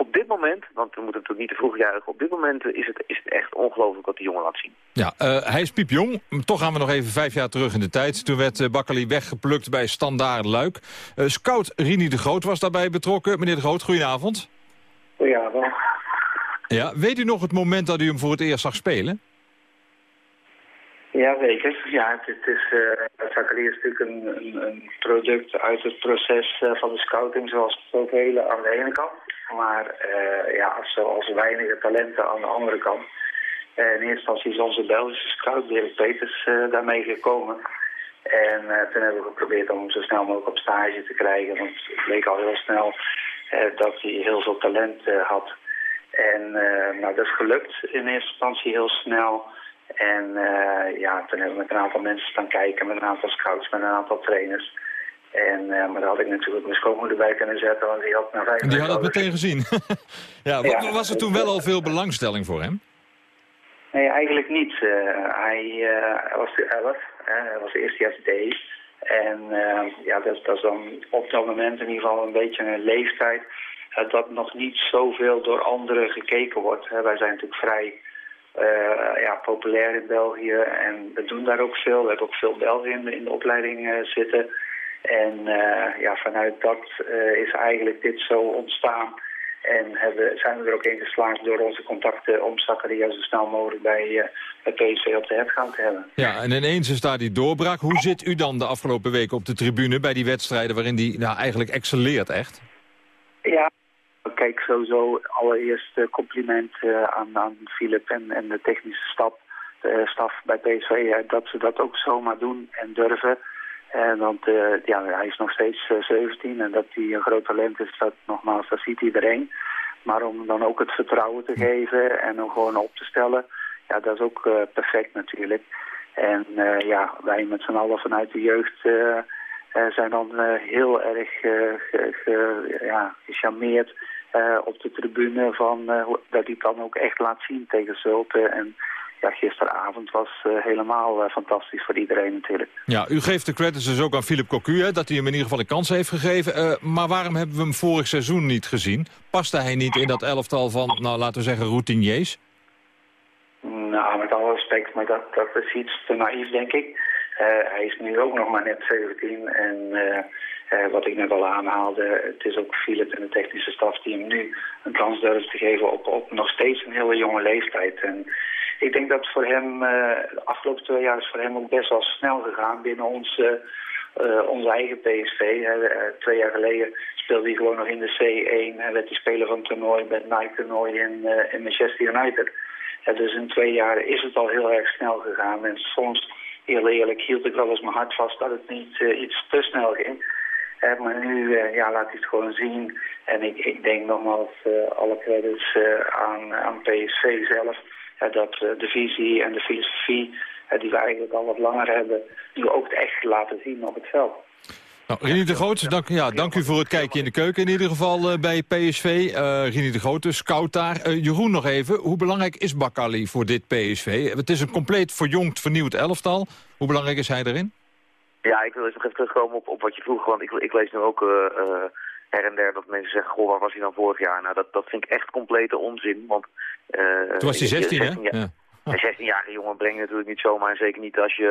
op dit moment, want we moeten natuurlijk niet te vroeg juichen... op dit moment is het, is het echt ongelooflijk wat die jongen laat zien. Ja, uh, hij is piepjong. Toch gaan we nog even vijf jaar terug in de tijd. Toen werd uh, Bakkali weggeplukt bij Standaard Luik. Uh, scout Rini de Groot was daarbij betrokken. Meneer de Groot, goedenavond. Goedenavond. Ja, weet u nog het moment dat u hem voor het eerst zag spelen? Ja, zeker. Ja, het, is, uh, Zachary is natuurlijk een, een, product uit het proces uh, van de scouting, zoals velen aan de ene kant. Maar uh, ja, zoals weinige talenten aan de andere kant. in eerste instantie is onze Belgische scout, Dirk Peters, daarmee gekomen. En toen hebben we geprobeerd om hem zo snel mogelijk op stage te krijgen. Want het bleek al heel snel dat hij heel veel talent had. En nou, dat is gelukt in eerste instantie heel snel... En ja, toen hebben we met een aantal mensen staan kijken, met een aantal scouts, met een aantal trainers. En, uh, maar daar had ik natuurlijk mijn schoonmoeder bij kunnen zetten, want die had na vijf Die had het meteen gezien. <laughs> ja, ja, was er toen wel al veel belangstelling voor hem? Nee, eigenlijk niet. Uh, hij, hij, was de 11, hij was eerstejaars D. En ja, dat, dat is dan op dat moment in ieder geval een beetje een leeftijd dat nog niet zoveel door anderen gekeken wordt. wij zijn natuurlijk vrij uh, ja, populair in België. En we doen daar ook veel. We hebben ook veel Belgen in de, in de opleiding uh, zitten. En uh, ja, vanuit dat is eigenlijk dit zo ontstaan. En hebben, zijn we er ook in geslaagd door onze contacten om Zakaria zo snel mogelijk bij, bij PSV op de gaan te hebben. Ja, en ineens is daar die doorbraak. Hoe zit u dan de afgelopen weken op de tribune bij die wedstrijden waarin die nou, eigenlijk excelleert echt? Ja, kijk, sowieso allereerst compliment aan, aan Philip en, en de technische stap, staf bij PSV, dat ze dat ook zomaar doen en durven. En want ja, hij is nog steeds 17 en dat hij een groot talent is, dat nogmaals, dat ziet iedereen. Maar om dan ook het vertrouwen te geven en hem gewoon op te stellen, ja, dat is ook perfect natuurlijk. En ja, wij met z'n allen vanuit de jeugd zijn dan heel erg ge, ja, gecharmeerd op de tribune van dat hij het dan ook echt laat zien tegen Zulte. En ja, gisteravond was uh, helemaal uh, fantastisch voor iedereen natuurlijk. Ja, u geeft de credits dus ook aan Philip Cocu, hè, dat hij hem in ieder geval een kans heeft gegeven. Uh, maar waarom hebben we hem vorig seizoen niet gezien? Paste hij niet in dat elftal van, nou laten we zeggen, routiniers? Nou, met alle respect, maar dat, dat is iets te naïef, denk ik. hij is nu ook nog maar net 17 en... wat ik net al aanhaalde, het is ook Philip en de technische staf die hem nu een kans durft te geven op, op nog steeds een hele jonge leeftijd. En ik denk dat voor hem, uh, de afgelopen twee jaar is voor hem ook best wel snel gegaan binnen ons, uh, onze eigen PSV. Twee jaar geleden speelde hij gewoon nog in de C1 en werd hij speler van het toernooi bij Nike-toernooi in, in Manchester United. dus in twee jaar is het al heel erg snel gegaan. En soms, heel eerlijk, hield ik wel eens mijn hart vast dat het niet iets te snel ging. maar nu ja, laat hij het gewoon zien. En ik, ik denk nogmaals alle credits aan, aan PSV zelf dat eh, de visie en de filosofie die we eigenlijk al wat langer hebben, nu ook echt laten zien op het veld. Nou, Rini de Groot, dank, ja, dank u voor het kijken in de keuken in ieder geval uh, bij PSV. Uh, eh, Rini de Groot, de scout daar. Uh, Jeroen nog even, hoe belangrijk is Bakali voor dit PSV? Het is een compleet verjongd, vernieuwd elftal. Hoe belangrijk is hij erin? Ja, ik wil eens nog even terugkomen op, op wat je vroeg. Want ik, ik lees nu ook her en der dat mensen zeggen... goh, waar was hij dan vorig jaar? Nou, dat, dat vind ik echt complete onzin. Want, uh, Toen was hij 16, hè? Ja. Een 16-jarige jongen breng je natuurlijk niet zomaar. En zeker niet als je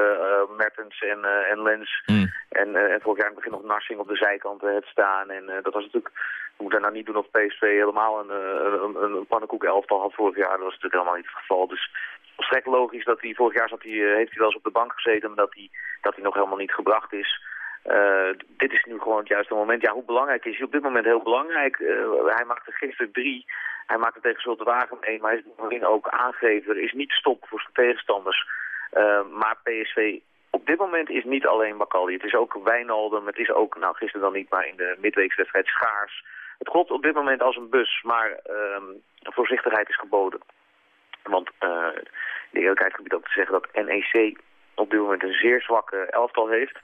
uh, Mertens en, uh, en Lens mm. en, uh, en vorig jaar in het begin nog Narsing op de zijkant hebt staan. En dat was natuurlijk, we moeten nou niet doen of PSV helemaal een, een, een, een pannenkoek elftal had vorig jaar. Dat was natuurlijk helemaal niet het geval. Dus volstrekt logisch dat hij vorig jaar zat hij, heeft hij wel eens op de bank gezeten, maar dat hij, dat hij nog helemaal niet gebracht is. Uh, dit is nu gewoon het juiste moment. Ja, hoe belangrijk is hij? Op dit moment heel belangrijk. Uh, hij maakte gisteren drie. Hij maakte tegen Zulte Wagen één, maar hij is bovendien ook aangever. Er is niet stop voor zijn tegenstanders. Uh, maar PSV op dit moment is niet alleen Bakalli. Het is ook Wijnaldum. Het is ook, nou gisteren dan niet, maar in de midweekswedstrijd Schaars. Het klopt op dit moment als een bus, maar ehm, voorzichtigheid is geboden. Want de eerlijkheid gebied ook te zeggen dat NEC op dit moment een zeer zwakke elftal heeft.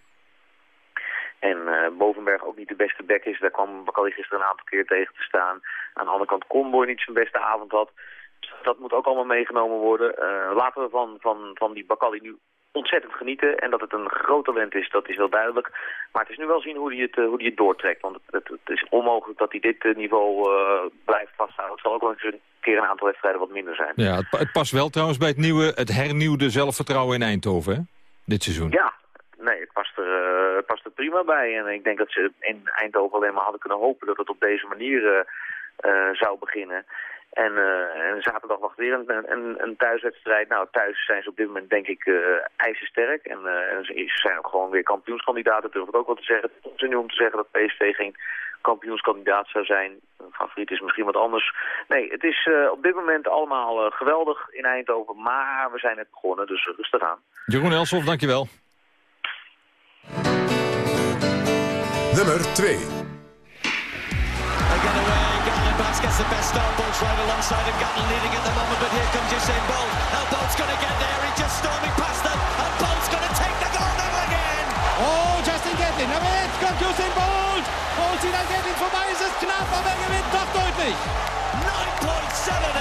En uh, Bovenberg ook niet de beste back is. Daar kwam Bakali gisteren een aantal keer tegen te staan. Aan de andere kant Comboy niet zijn beste avond had. Dus dat moet ook allemaal meegenomen worden. Uh, laten we van, van, van die Bakali nu ontzettend genieten. En dat het een groot talent is, dat is wel duidelijk. Maar het is nu wel zien hoe hij het, uh, hoe hij het doortrekt. Want het, het, is onmogelijk dat hij dit niveau blijft vasthouden. Het zal ook wel eens een keer een aantal wedstrijden wat minder zijn. Ja, het, het past wel trouwens bij het nieuwe, het hernieuwde zelfvertrouwen in Eindhoven, hè? Dit seizoen. Ja, nee, het past er, uh, past er prima bij. En ik denk dat ze in Eindhoven alleen maar hadden kunnen hopen dat het op deze manier uh, zou beginnen. En, en zaterdag wacht weer een, een, thuiswedstrijd. Nou, thuis zijn ze op dit moment denk ik ijzersterk. En, ze zijn ook gewoon weer kampioenskandidaten, durf ik ook wel te zeggen. Het is nu om te zeggen dat PSV geen kampioenskandidaat zou zijn. Favoriet is misschien wat anders. Nee, het is op dit moment allemaal geweldig in Eindhoven. Maar we zijn net begonnen, dus rustig aan. Jeroen Elsof, dankjewel. Nummer 2. Again away, Gatlin Bass gets the best start, Bolt's right alongside him, Gatlin leading at the moment, but here comes Usain Bolt. Now Bolt's going to get there, he's just storming past them, and Bolt's going to take the gold medal again! Oh, Justin Gatlin, aber jetzt kommt Usain Bolt! Bolt zieht an Gatlin vorbei, es ist knapp, aber er gewinnt doch deutlich! 9.78,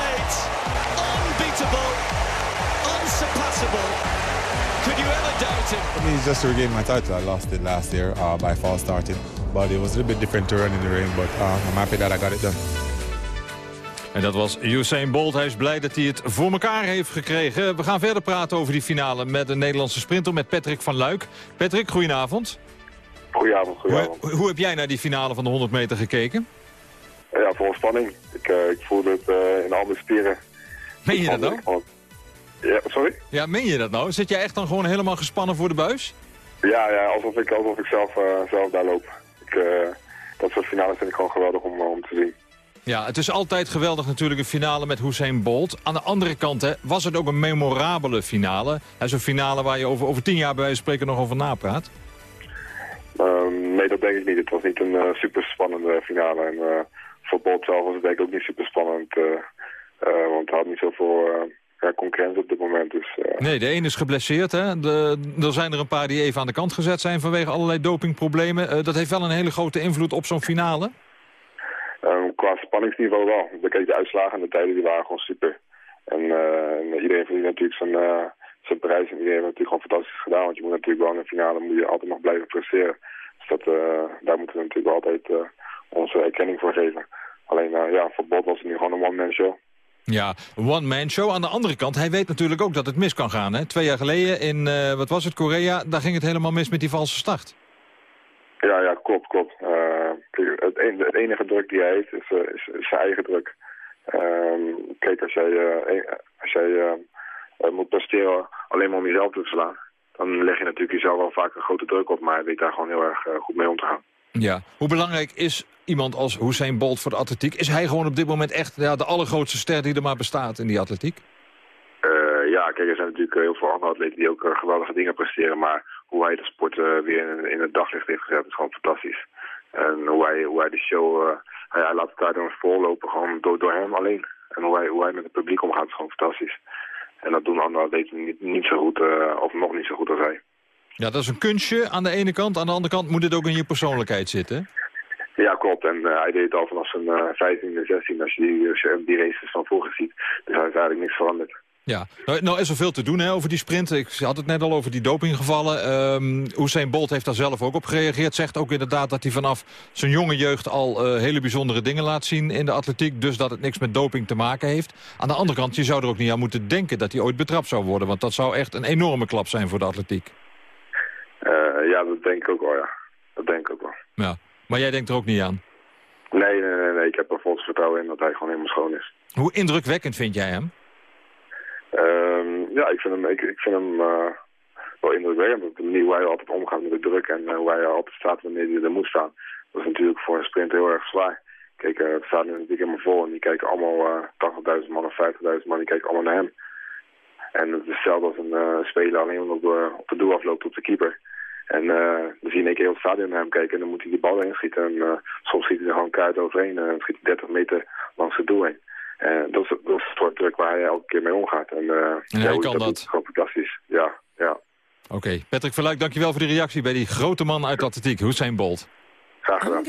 you ever doubt him? For me, it's just to regain my title. I lost it last year uh, by false starting. But it was a little bit different to run in the ring. But uh, I'm happy that I got it done. En dat was Usain Bolt. Hij is blij dat hij het voor elkaar heeft gekregen. We gaan verder praten over die finale met een Nederlandse sprinter, met Patrick van Luik. Patrick, goedenavond. Goedenavond, goedenavond. Hoe, hoe heb jij naar die finale van de 100 meter gekeken? Ja, vol spanning. Ik, uh, ik voelde het uh, in al mijn spieren. Meen je dat dan? Ja, sorry? Ja, meen je dat nou? Zit jij echt dan gewoon helemaal gespannen voor de buis? Ja, ja alsof ik, alsof ik zelf, uh, zelf daar loop. Ik, uh, dat soort finales vind ik gewoon geweldig om, om te zien. Ja, het is altijd geweldig natuurlijk een finale met Hussein Bolt. Aan de andere kant hè, was het ook een memorabele finale. Zo'n finale waar je over, over tien jaar bij wijze van spreken nog over napraat. Uh, nee, dat denk ik niet. Het was niet een uh, super spannende finale. En, voor Bolt zelf was het denk ik ook niet super spannend. want hij had niet zoveel ja, concurrentie op dit moment. Dus, Nee, de een is geblesseerd. Hè? De, er zijn er een paar die even aan de kant gezet zijn vanwege allerlei dopingproblemen. dat heeft wel een hele grote invloed op zo'n finale. Um, qua spanningsniveau wel. Kijk, de uitslagen en de tijden die waren gewoon super. En, uh, iedereen verdient natuurlijk zijn, zijn prijs. En iedereen heeft natuurlijk gewoon fantastisch gedaan. Want je moet natuurlijk wel in de finale moet je altijd nog blijven presteren. Dus dat, daar moeten we natuurlijk altijd onze erkenning voor geven. Alleen ja, voor Bob was het nu gewoon een one-man show. Ja, one-man show. Aan de andere kant, hij weet natuurlijk ook dat het mis kan gaan. Hè? Twee jaar geleden in, wat was het, Korea, daar ging het helemaal mis met die valse start. Ja, ja, klopt, klopt. het, en, het enige druk die hij heeft is, is zijn eigen druk. Um, kijk, als jij, als moet presteren alleen maar om jezelf te verslaan... dan leg je natuurlijk jezelf wel vaak een grote druk op... maar hij weet daar gewoon heel erg goed mee om te gaan. Ja. Hoe belangrijk is iemand als Hussein Bolt voor de atletiek? Is hij gewoon op dit moment echt ja, de allergrootste ster die er maar bestaat in die atletiek? ja, kijk, er zijn natuurlijk heel veel andere atleten die ook geweldige dingen presteren... maar hoe hij de sport weer in, in, het daglicht heeft gezet is gewoon fantastisch. En hoe hij, hoe hij de show hij, hij laat het daardoor voorlopen, gewoon door, door hem alleen. En hoe hij, hoe hij met het publiek omgaat is gewoon fantastisch. En dat doen andere atleten niet, niet zo goed, uh, of nog niet zo goed als hij. Ja, dat is een kunstje aan de ene kant. Aan de andere kant moet het ook in je persoonlijkheid zitten. Ja, klopt. En uh, hij deed het al vanaf zijn uh, 15 en 16 als je die, als je die races van vroeger ziet. Dus hij heeft eigenlijk niks veranderd. Ja, nou, nou is er veel te doen hè, over die sprint. Ik had het net al over die dopinggevallen. Um, Usain Bolt heeft daar zelf ook op gereageerd. Zegt ook inderdaad dat hij vanaf zijn jonge jeugd al uh, hele bijzondere dingen laat zien in de atletiek. Dus dat het niks met doping te maken heeft. Aan de andere kant, je zou er ook niet aan moeten denken dat hij ooit betrapt zou worden. Want dat zou echt een enorme klap zijn voor de atletiek. Denk ik ook wel, ja. Dat denk ik ook wel. Ja, maar jij denkt er ook niet aan? Nee, nee, nee. nee. Ik heb er volgens vertrouwen in dat hij gewoon helemaal schoon is. Hoe indrukwekkend vind jij hem? Um, ja, ik vind hem, ik, ik vind hem uh, wel indrukwekkend. De manier hoe hij altijd omgaat met de druk en uh, hoe hij altijd staat wanneer hij er moet staan. Dat is natuurlijk voor een sprint heel erg zwaar. Kijk, uh, het staat nu natuurlijk helemaal vol en die kijken allemaal 80.000 man of 50.000 man, die kijken allemaal naar hem. En het is hetzelfde als een speler alleen op, op de doel afloopt op de keeper. En dan zie je in één keer heel het stadion naar hem kijken en dan moet hij die bal erin schieten. En soms schiet hij er gewoon keihard overheen en dan schiet hij 30 meter langs het doel heen. Uh, dat, is, dat is het soort druk waar hij elke keer mee omgaat. En, uh, en hij ja, kan dat. dat. Gewoon fantastisch, ja. ja. Oké, okay. Patrick Verluik, dankjewel voor die reactie bij die grote man uit de atletiek, Hussein Bolt. Graag gedaan.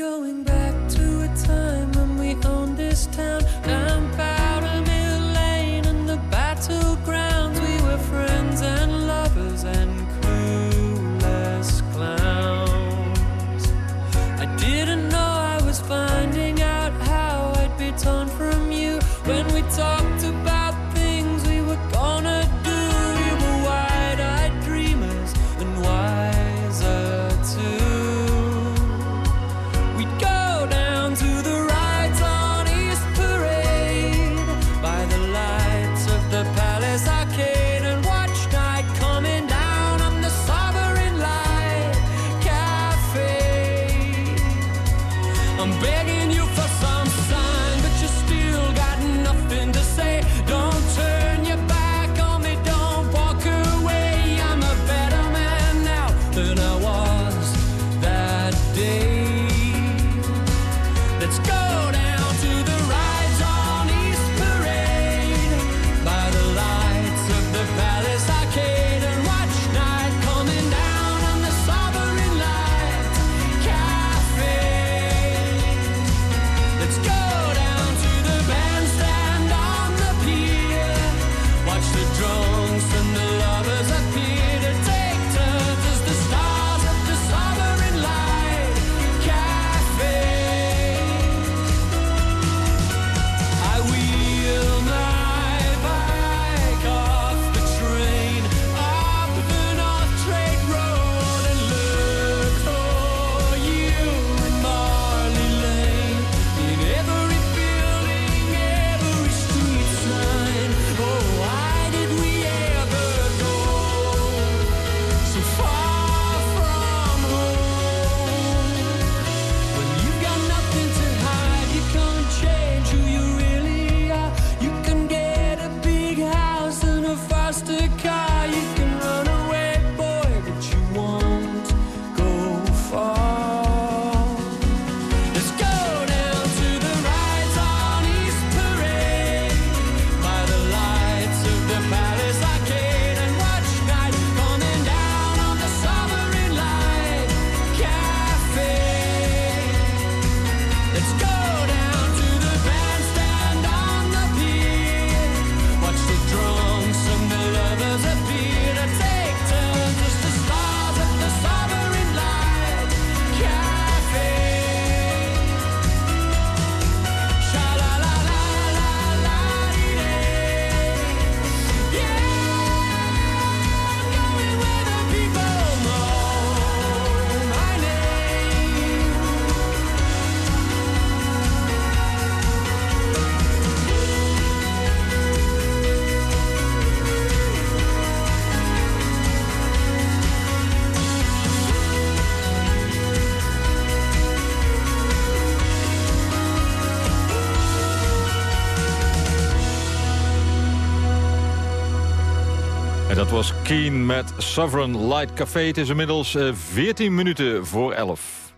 Was Keen met Sovereign Light Café. Het is inmiddels 14 minuten voor 11.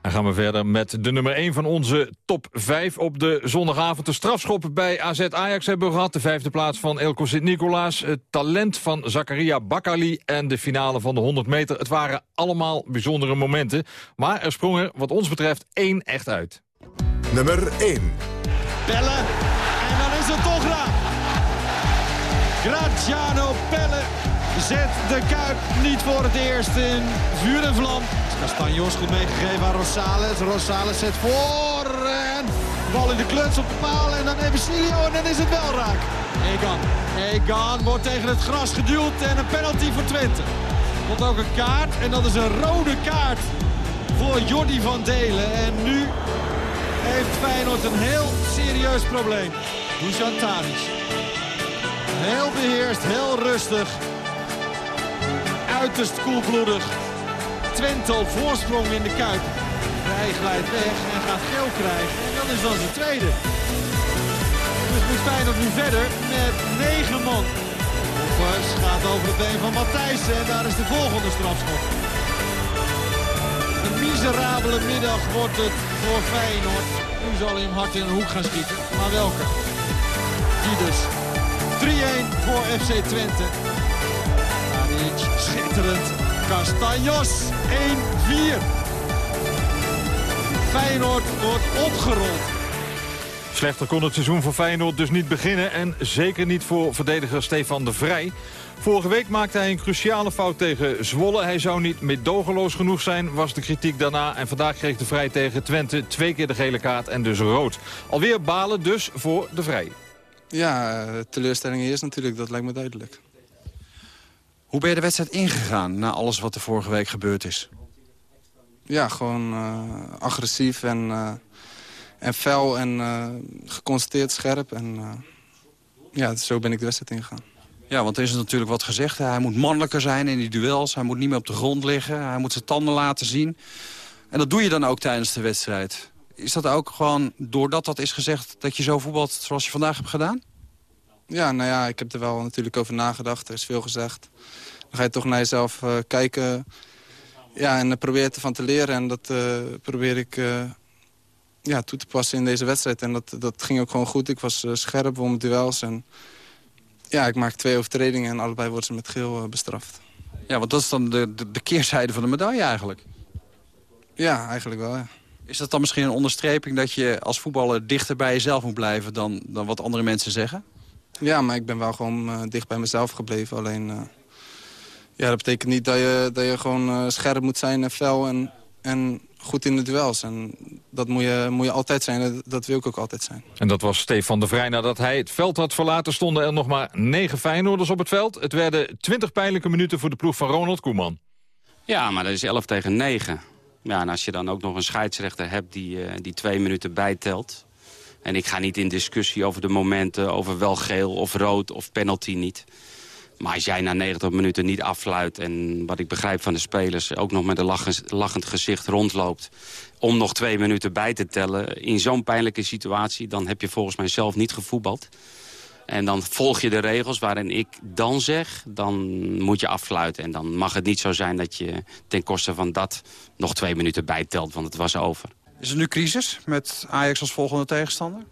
Dan gaan we verder met de nummer 1 van onze top 5 op de zondagavond. De strafschop bij AZ Ajax hebben we gehad. De vijfde plaats van Elko Sint-Nicolaas. Het talent van Zakaria Bakali en de finale van de 100 meter. Het waren allemaal bijzondere momenten. Maar er sprong er wat ons betreft één echt uit. Nummer 1. Pelle. En dan is het toch raar. Graziano Pelle zet de Kuip niet voor het eerst in vuur en vlam. Castanjos goed meegegeven aan Rosales. Rosales zet voor en bal in de kluts op de paal en dan Ebesilio en dan is het wel raak. Egan. Egan wordt tegen het gras geduwd en een penalty voor Twente. Komt ook een kaart en dat is een rode kaart voor Jordi van Delen. En nu heeft Feyenoord een heel serieus probleem. Dusan. Heel beheerst, heel rustig. Uiterst koelbloedig. Twente voorsprong in de Kuip. Hij glijdt weg en gaat geel krijgen. En dat is dan zijn tweede. Dus moet Feyenoord nu verder met negen man. Hoffers gaat over het been van Matthijssen en daar is de volgende strafschop. Een miserabele middag wordt het voor Feyenoord. Nu zal hij hem hard in een hoek gaan schieten. Maar welke? Die dus. 3-1 voor FC Twente. Tadic, schitterend. Castanjos 1-4. Feyenoord wordt opgerold. Slechter kon het seizoen voor Feyenoord dus niet beginnen. En zeker niet voor verdediger Stefan de Vrij. Vorige week maakte hij een cruciale fout tegen Zwolle. Hij zou niet medogeloos genoeg zijn, was de kritiek daarna. En vandaag kreeg de Vrij tegen Twente twee keer de gele kaart en dus rood. Alweer balen dus voor de Vrij. Ja, teleurstelling is natuurlijk, dat lijkt me duidelijk. Hoe ben je de wedstrijd ingegaan na alles wat er vorige week gebeurd is? Ja, gewoon uh, agressief en, uh, en fel en uh, geconstateerd scherp. En ja, zo ben ik de wedstrijd ingegaan. Ja, want er is natuurlijk wat gezegd. Hij moet mannelijker zijn in die duels. Hij moet niet meer op de grond liggen. Hij moet zijn tanden laten zien. En dat doe je dan ook tijdens de wedstrijd. Is dat ook gewoon doordat dat is gezegd dat je zo voetbalt zoals je vandaag hebt gedaan? Ja, nou ja, ik heb er wel natuurlijk over nagedacht. Er is veel gezegd. Dan ga je toch naar jezelf uh, kijken. Ja, en probeer ervan te leren. En dat uh, probeer ik ja, toe te passen in deze wedstrijd. En dat, dat ging ook gewoon goed. Ik was scherp, won duels. En ja, ik maak twee overtredingen en allebei worden ze met geel bestraft. Ja, want dat is dan de, de, de keerzijde van de medaille eigenlijk. Ja, eigenlijk wel, ja. Is dat dan misschien een onderstreping dat je als voetballer dichter bij jezelf moet blijven dan, dan wat andere mensen zeggen? Ja, maar ik ben wel gewoon uh, dicht bij mezelf gebleven. Alleen, uh, ja, dat betekent niet dat je, dat je gewoon uh, scherp moet zijn en fel en, en goed in de duels. En dat moet je, moet je altijd zijn, dat, dat wil ik ook altijd zijn. En dat was Stefan de Vrij. Nadat hij het veld had verlaten stonden er nog maar negen Feyenoorders op het veld. Het werden twintig pijnlijke minuten voor de ploeg van Ronald Koeman. Ja, maar dat is 11 tegen 9. Ja, en als je dan ook nog een scheidsrechter hebt die, uh, die twee minuten bijtelt... en ik ga niet in discussie over de momenten, over wel geel of rood of penalty niet... Maar als jij na 90 minuten niet affluit en wat ik begrijp van de spelers... ook nog met een lachend gezicht rondloopt... om nog twee minuten bij te tellen in zo'n pijnlijke situatie... dan heb je volgens mij zelf niet gevoetbald. En dan volg je de regels waarin ik dan zeg, dan moet je affluiten. En dan mag het niet zo zijn dat je ten koste van dat nog twee minuten bijtelt, want het was over. Is er nu crisis met Ajax als volgende tegenstander?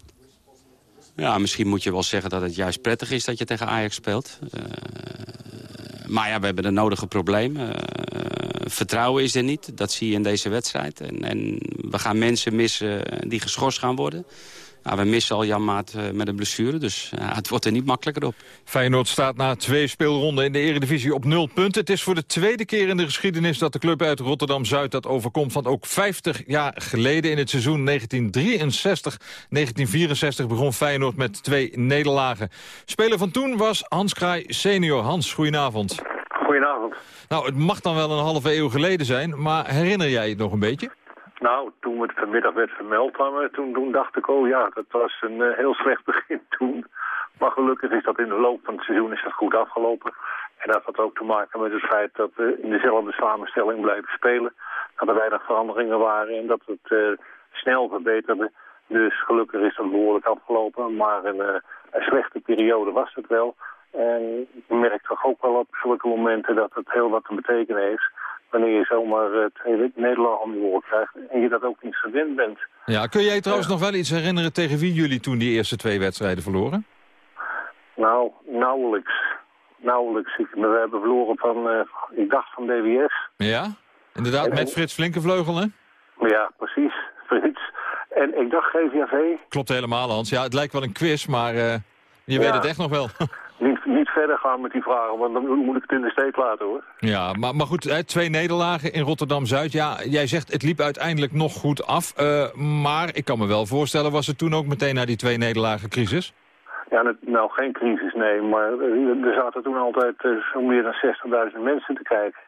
Ja, misschien moet je wel zeggen dat het juist prettig is dat je tegen Ajax speelt. Uh, maar ja, we hebben de nodige problemen. Uh, vertrouwen is er niet, dat zie je in deze wedstrijd. En, en we gaan mensen missen die geschorst gaan worden. Nou, we missen al Jan Maat uh, met een blessure, dus uh, het wordt er niet makkelijker op. Feyenoord staat na twee speelronden in de eredivisie op nul punten. Het is voor de tweede keer in de geschiedenis dat de club uit Rotterdam-Zuid dat overkomt. Want ook 50 jaar geleden in het seizoen 1963-1964 begon Feyenoord met twee nederlagen. Speler van toen was Hans Kraai senior. Hans, goedenavond. Goedenavond. Nou, het mag dan wel een halve eeuw geleden zijn, maar herinner jij het nog een beetje? Nou, toen het vanmiddag werd vermeld, toen, toen dacht ik, oh ja, dat was een uh, heel slecht <laughs> begin toen. Maar gelukkig is dat in de loop van het seizoen is dat goed afgelopen. En dat had ook te maken met het feit dat we in dezelfde samenstelling blijven spelen. Dat er weinig veranderingen waren en dat het uh, snel verbeterde. Dus gelukkig is dat behoorlijk afgelopen. Maar een, een slechte periode was het wel. En je merkt toch ook wel op zulke momenten dat het heel wat te betekenen heeft. Wanneer je zomaar uh, twee nederlagen om je oren krijgt en je dat ook niet gewend bent. Ja, kun jij trouwens nog wel iets herinneren tegen wie jullie toen die eerste twee wedstrijden verloren? Nou, nauwelijks. Nauwelijks. We hebben verloren van, uh, ik dacht van DWS. Ja, inderdaad, en, met Frits Flinkenvleugel, hè? Ja, precies. Frits. En ik dacht GVAV. Klopt helemaal, Hans. Ja, het lijkt wel een quiz, maar uh, je weet het echt nog wel. <laughs> niet, niet verder gaan met die vragen, want dan moet ik het in de steek laten, hoor. Ja, maar, maar goed, hè, twee nederlagen in Rotterdam-Zuid. Ja, jij zegt het liep uiteindelijk nog goed af. Uh, maar ik kan me wel voorstellen, was het toen ook meteen na die twee nederlagen crisis? Ja, nou geen crisis, nee. Maar er zaten toen altijd zo meer dan 60.000 mensen te kijken.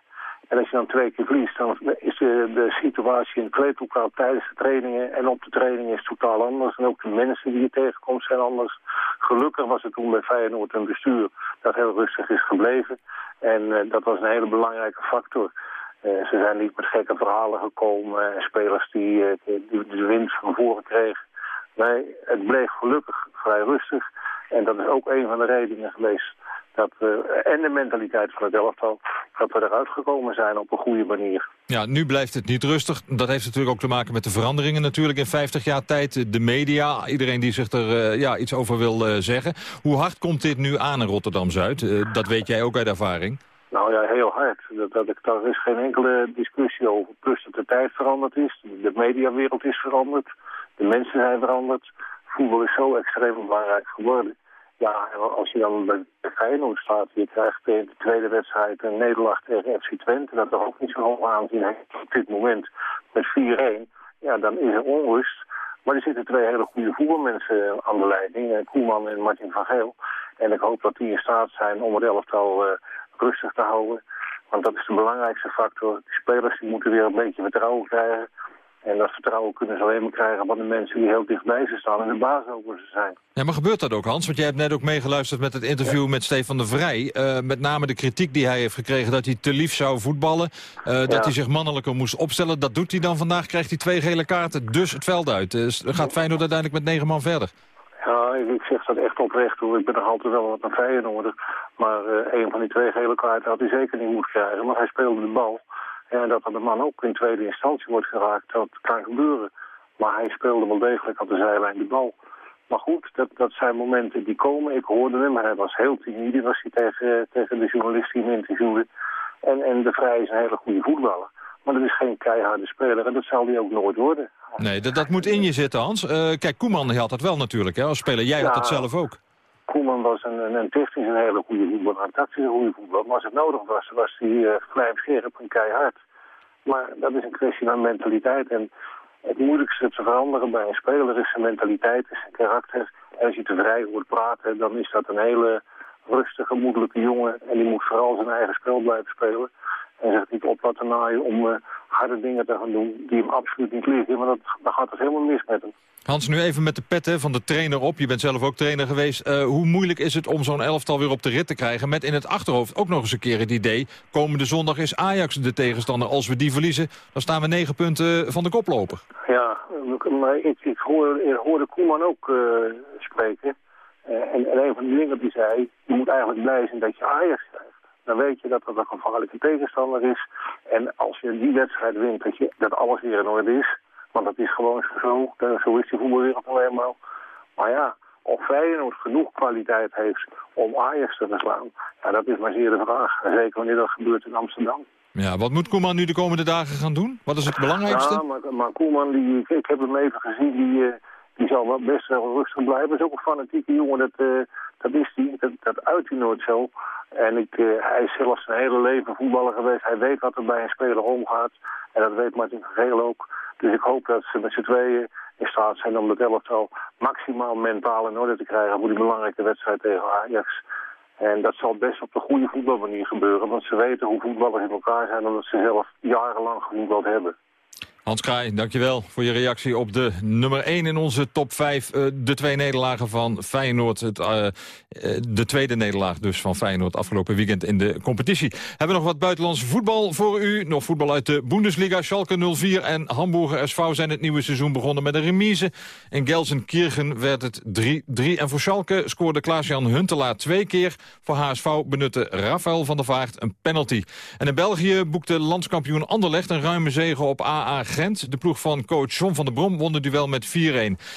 En als je dan twee keer verliest, dan is de, situatie in het kleedlokaal tijdens de trainingen en op de trainingen is totaal anders. En ook de mensen die je tegenkomt zijn anders. Gelukkig was het toen bij Feyenoord een bestuur dat heel rustig is gebleven. En uh, dat was een hele belangrijke factor. Uh, ze zijn niet met gekke verhalen gekomen en spelers die, uh, die de wind van voren kregen. Nee, het bleef gelukkig vrij rustig. En dat is ook een van de redenen geweest dat we, en de mentaliteit van het elftal, dat we eruit gekomen zijn op een goede manier. Ja, nu blijft het niet rustig. Dat heeft natuurlijk ook te maken met de veranderingen natuurlijk in 50 jaar tijd. De media, iedereen die zich er uh, ja, iets over wil uh, zeggen. Hoe hard komt dit nu aan in Rotterdam-Zuid? Dat weet jij ook uit ervaring. Nou ja, heel hard. Dat, dat, daar is geen enkele discussie over. Plus dat de tijd veranderd is, de mediawereld is veranderd, de mensen zijn veranderd. Voetbal is zo extreem belangrijk geworden. Ja, als je dan bij Feyenoord staat, je krijgt in de tweede wedstrijd een nederlaag tegen FC Twente, dat er ook niet zo hoog aanzien heeft op dit moment met 4-1, ja, dan is er onrust. Maar er zitten twee hele goede voetbalmensen aan de leiding, Koeman en Martin van Geel. En ik hoop dat die in staat zijn om het elftal uh, rustig te houden. Want dat is de belangrijkste factor. De spelers die moeten weer een beetje vertrouwen krijgen. En dat vertrouwen kunnen ze alleen maar krijgen van de mensen die heel dichtbij ze staan en de baas over ze zijn. Ja, maar gebeurt dat ook, Hans? Want jij hebt net ook meegeluisterd met het interview met Stefan de Vrij. Uh, met name de kritiek die hij heeft gekregen dat hij te lief zou voetballen. Uh, ja. Dat hij zich mannelijker moest opstellen. Dat doet hij dan vandaag, krijgt hij twee gele kaarten, dus het veld uit. Dus gaat Feyenoord uiteindelijk met negen man verder. Ja, ik zeg dat echt oprecht hoor. Ik ben nog altijd wel wat een Feyenoorder. Maar een van die twee gele kaarten had hij zeker niet moeten krijgen. Maar hij speelde de bal. En dat er de man ook in tweede instantie wordt geraakt, dat kan gebeuren. Maar hij speelde wel degelijk op de zijlijn de bal. Maar goed, dat, dat zijn momenten die komen. Ik hoorde hem, maar hij was heel timide was hij tegen, tegen de journalist die hem interviewde. En, en de Vrij is een hele goede voetballer. Maar dat is geen keiharde speler en dat zal hij ook nooit worden. Nee, dat, dat moet in je zitten, Hans. Uh, kijk, Koeman had dat wel natuurlijk hè, als speler. Jij ja, had dat zelf ook. Koeman was een, een, technisch een hele goede voetballer, een tactisch een goede voetballer. Maar als het nodig was, was hij uh, vlijmscherp en keihard. Maar dat is een kwestie van mentaliteit. En het moeilijkste te veranderen bij een speler is zijn mentaliteit, is zijn karakter. En als je te vrij hoort praten, dan is dat een hele rustige, moedelijke jongen. En die moet vooral zijn eigen spel blijven spelen. En zich niet op laten naaien om uh, harde dingen te gaan doen die hem absoluut niet liggen. Maar dat, dan gaat het helemaal mis met hem. Hans, nu even met de pet hè, van de trainer op. Je bent zelf ook trainer geweest. Uh, hoe moeilijk is het om zo'n elftal weer op de rit te krijgen... met in het achterhoofd ook nog eens een keer het idee... komende zondag is Ajax de tegenstander. Als we die verliezen, dan staan we negen punten van de koploper. Ja, maar ik, ik, hoor, ik hoorde Koeman ook uh, spreken. Uh, en, en een van de dingen die zei... je moet eigenlijk blij zijn dat je Ajax. Dan weet je dat dat een gevaarlijke tegenstander is. En als je die wedstrijd wint, dat, je, dat alles weer in orde is... Want dat is gewoon zo. Zo is die voetbalwereld alleen eenmaal. Maar ja, of Feyenoord genoeg kwaliteit heeft om Ajax te verslaan... Ja, dat is maar zeer de vraag. En zeker wanneer dat gebeurt in Amsterdam. Ja, wat moet Koeman nu de komende dagen gaan doen? Wat is het belangrijkste? Ja, maar, maar Koeman, die, ik, heb hem even gezien, die, uh, die zal wel best wel rustig blijven. Hij is ook een fanatieke jongen, dat, uh, dat is die, dat, dat uit hij nooit zo. En ik, uh, hij is zelfs zijn hele leven voetballer geweest. Hij weet wat er bij een speler omgaat. En dat weet Martin Vergeel ook. Dus ik hoop dat ze met z'n tweeën in staat zijn om het elftal maximaal mentaal in orde te krijgen voor die belangrijke wedstrijd tegen Ajax. En dat zal best op de goede voetbalmanier gebeuren, want ze weten hoe voetballers in elkaar zijn omdat ze zelf jarenlang gevoetbald hebben. Hans Kraai, dankjewel voor je reactie op de nummer 1 in onze top 5. Uh, de twee nederlagen van Feyenoord. Het, uh, de tweede nederlaag dus van Feyenoord afgelopen weekend in de competitie. Hebben we nog wat buitenlands voetbal voor u. Nog voetbal uit de Bundesliga. Schalke 04 en Hamburger SV zijn het nieuwe seizoen begonnen met een remise. In Gelsenkirchen werd het 3-3. En voor Schalke scoorde Klaas-Jan Huntelaar twee keer. Voor HSV benutte Rafael van der Vaart een penalty. En in België boekte landskampioen Anderlecht een ruime zege op AA Gent. De ploeg van coach John van der Brom won het duel met 4-1.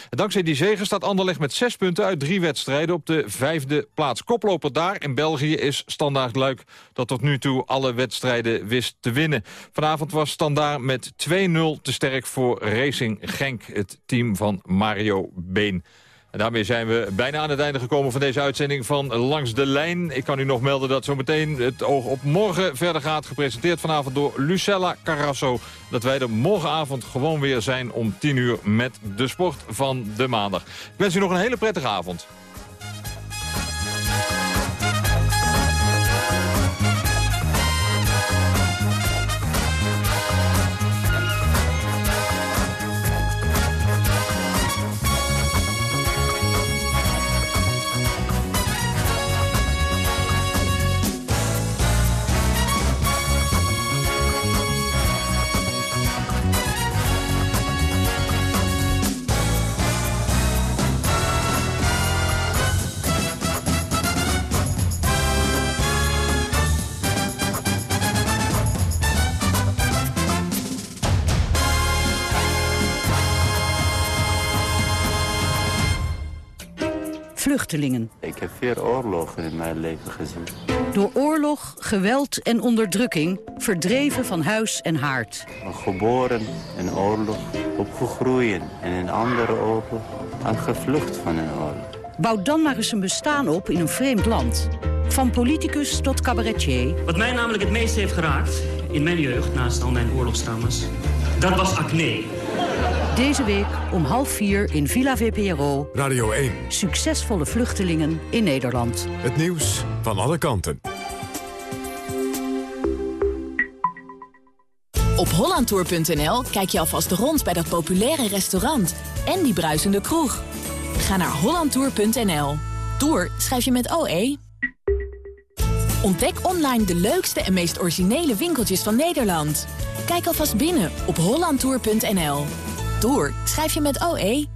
Dankzij die zege staat Anderlecht met zes punten uit drie wedstrijden op de vijfde plaats. Koploper daar in België is Standaard Luik dat tot nu toe alle wedstrijden wist te winnen. Vanavond was Standaard met 2-0 te sterk voor Racing Genk, het team van Mario Been. En daarmee zijn we bijna aan het einde gekomen van deze uitzending van Langs de Lijn. Ik kan u nog melden dat zometeen het oog op morgen verder gaat. Gepresenteerd vanavond door Lucella Carrasso. Dat wij er morgenavond gewoon weer zijn om 10 uur met de sport van de maandag. Ik wens u nog een hele prettige avond. Vluchtelingen. Ik heb vier oorlogen in mijn leven gezien. Door oorlog, geweld en onderdrukking verdreven van huis en haard. Geboren in oorlog, opgegroeid in een andere oorlog en gevlucht van een oorlog. Bouw dan maar eens een bestaan op in een vreemd land. Van politicus tot cabaretier. Wat mij namelijk het meest heeft geraakt in mijn jeugd, naast al mijn oorlogstrauma's, dat was acne. Deze week om half vier in Villa VPRO. Radio 1. Succesvolle vluchtelingen in Nederland. Het nieuws van alle kanten. Op hollandtour.nl kijk je alvast rond bij dat populaire restaurant en die bruisende kroeg. Ga naar hollandtour.nl. Tour schrijf je met OE. Ontdek online de leukste en meest originele winkeltjes van Nederland. Kijk alvast binnen op hollandtour.nl. Tour schrijf je met OE.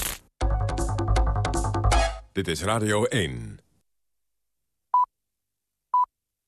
Dit is Radio 1.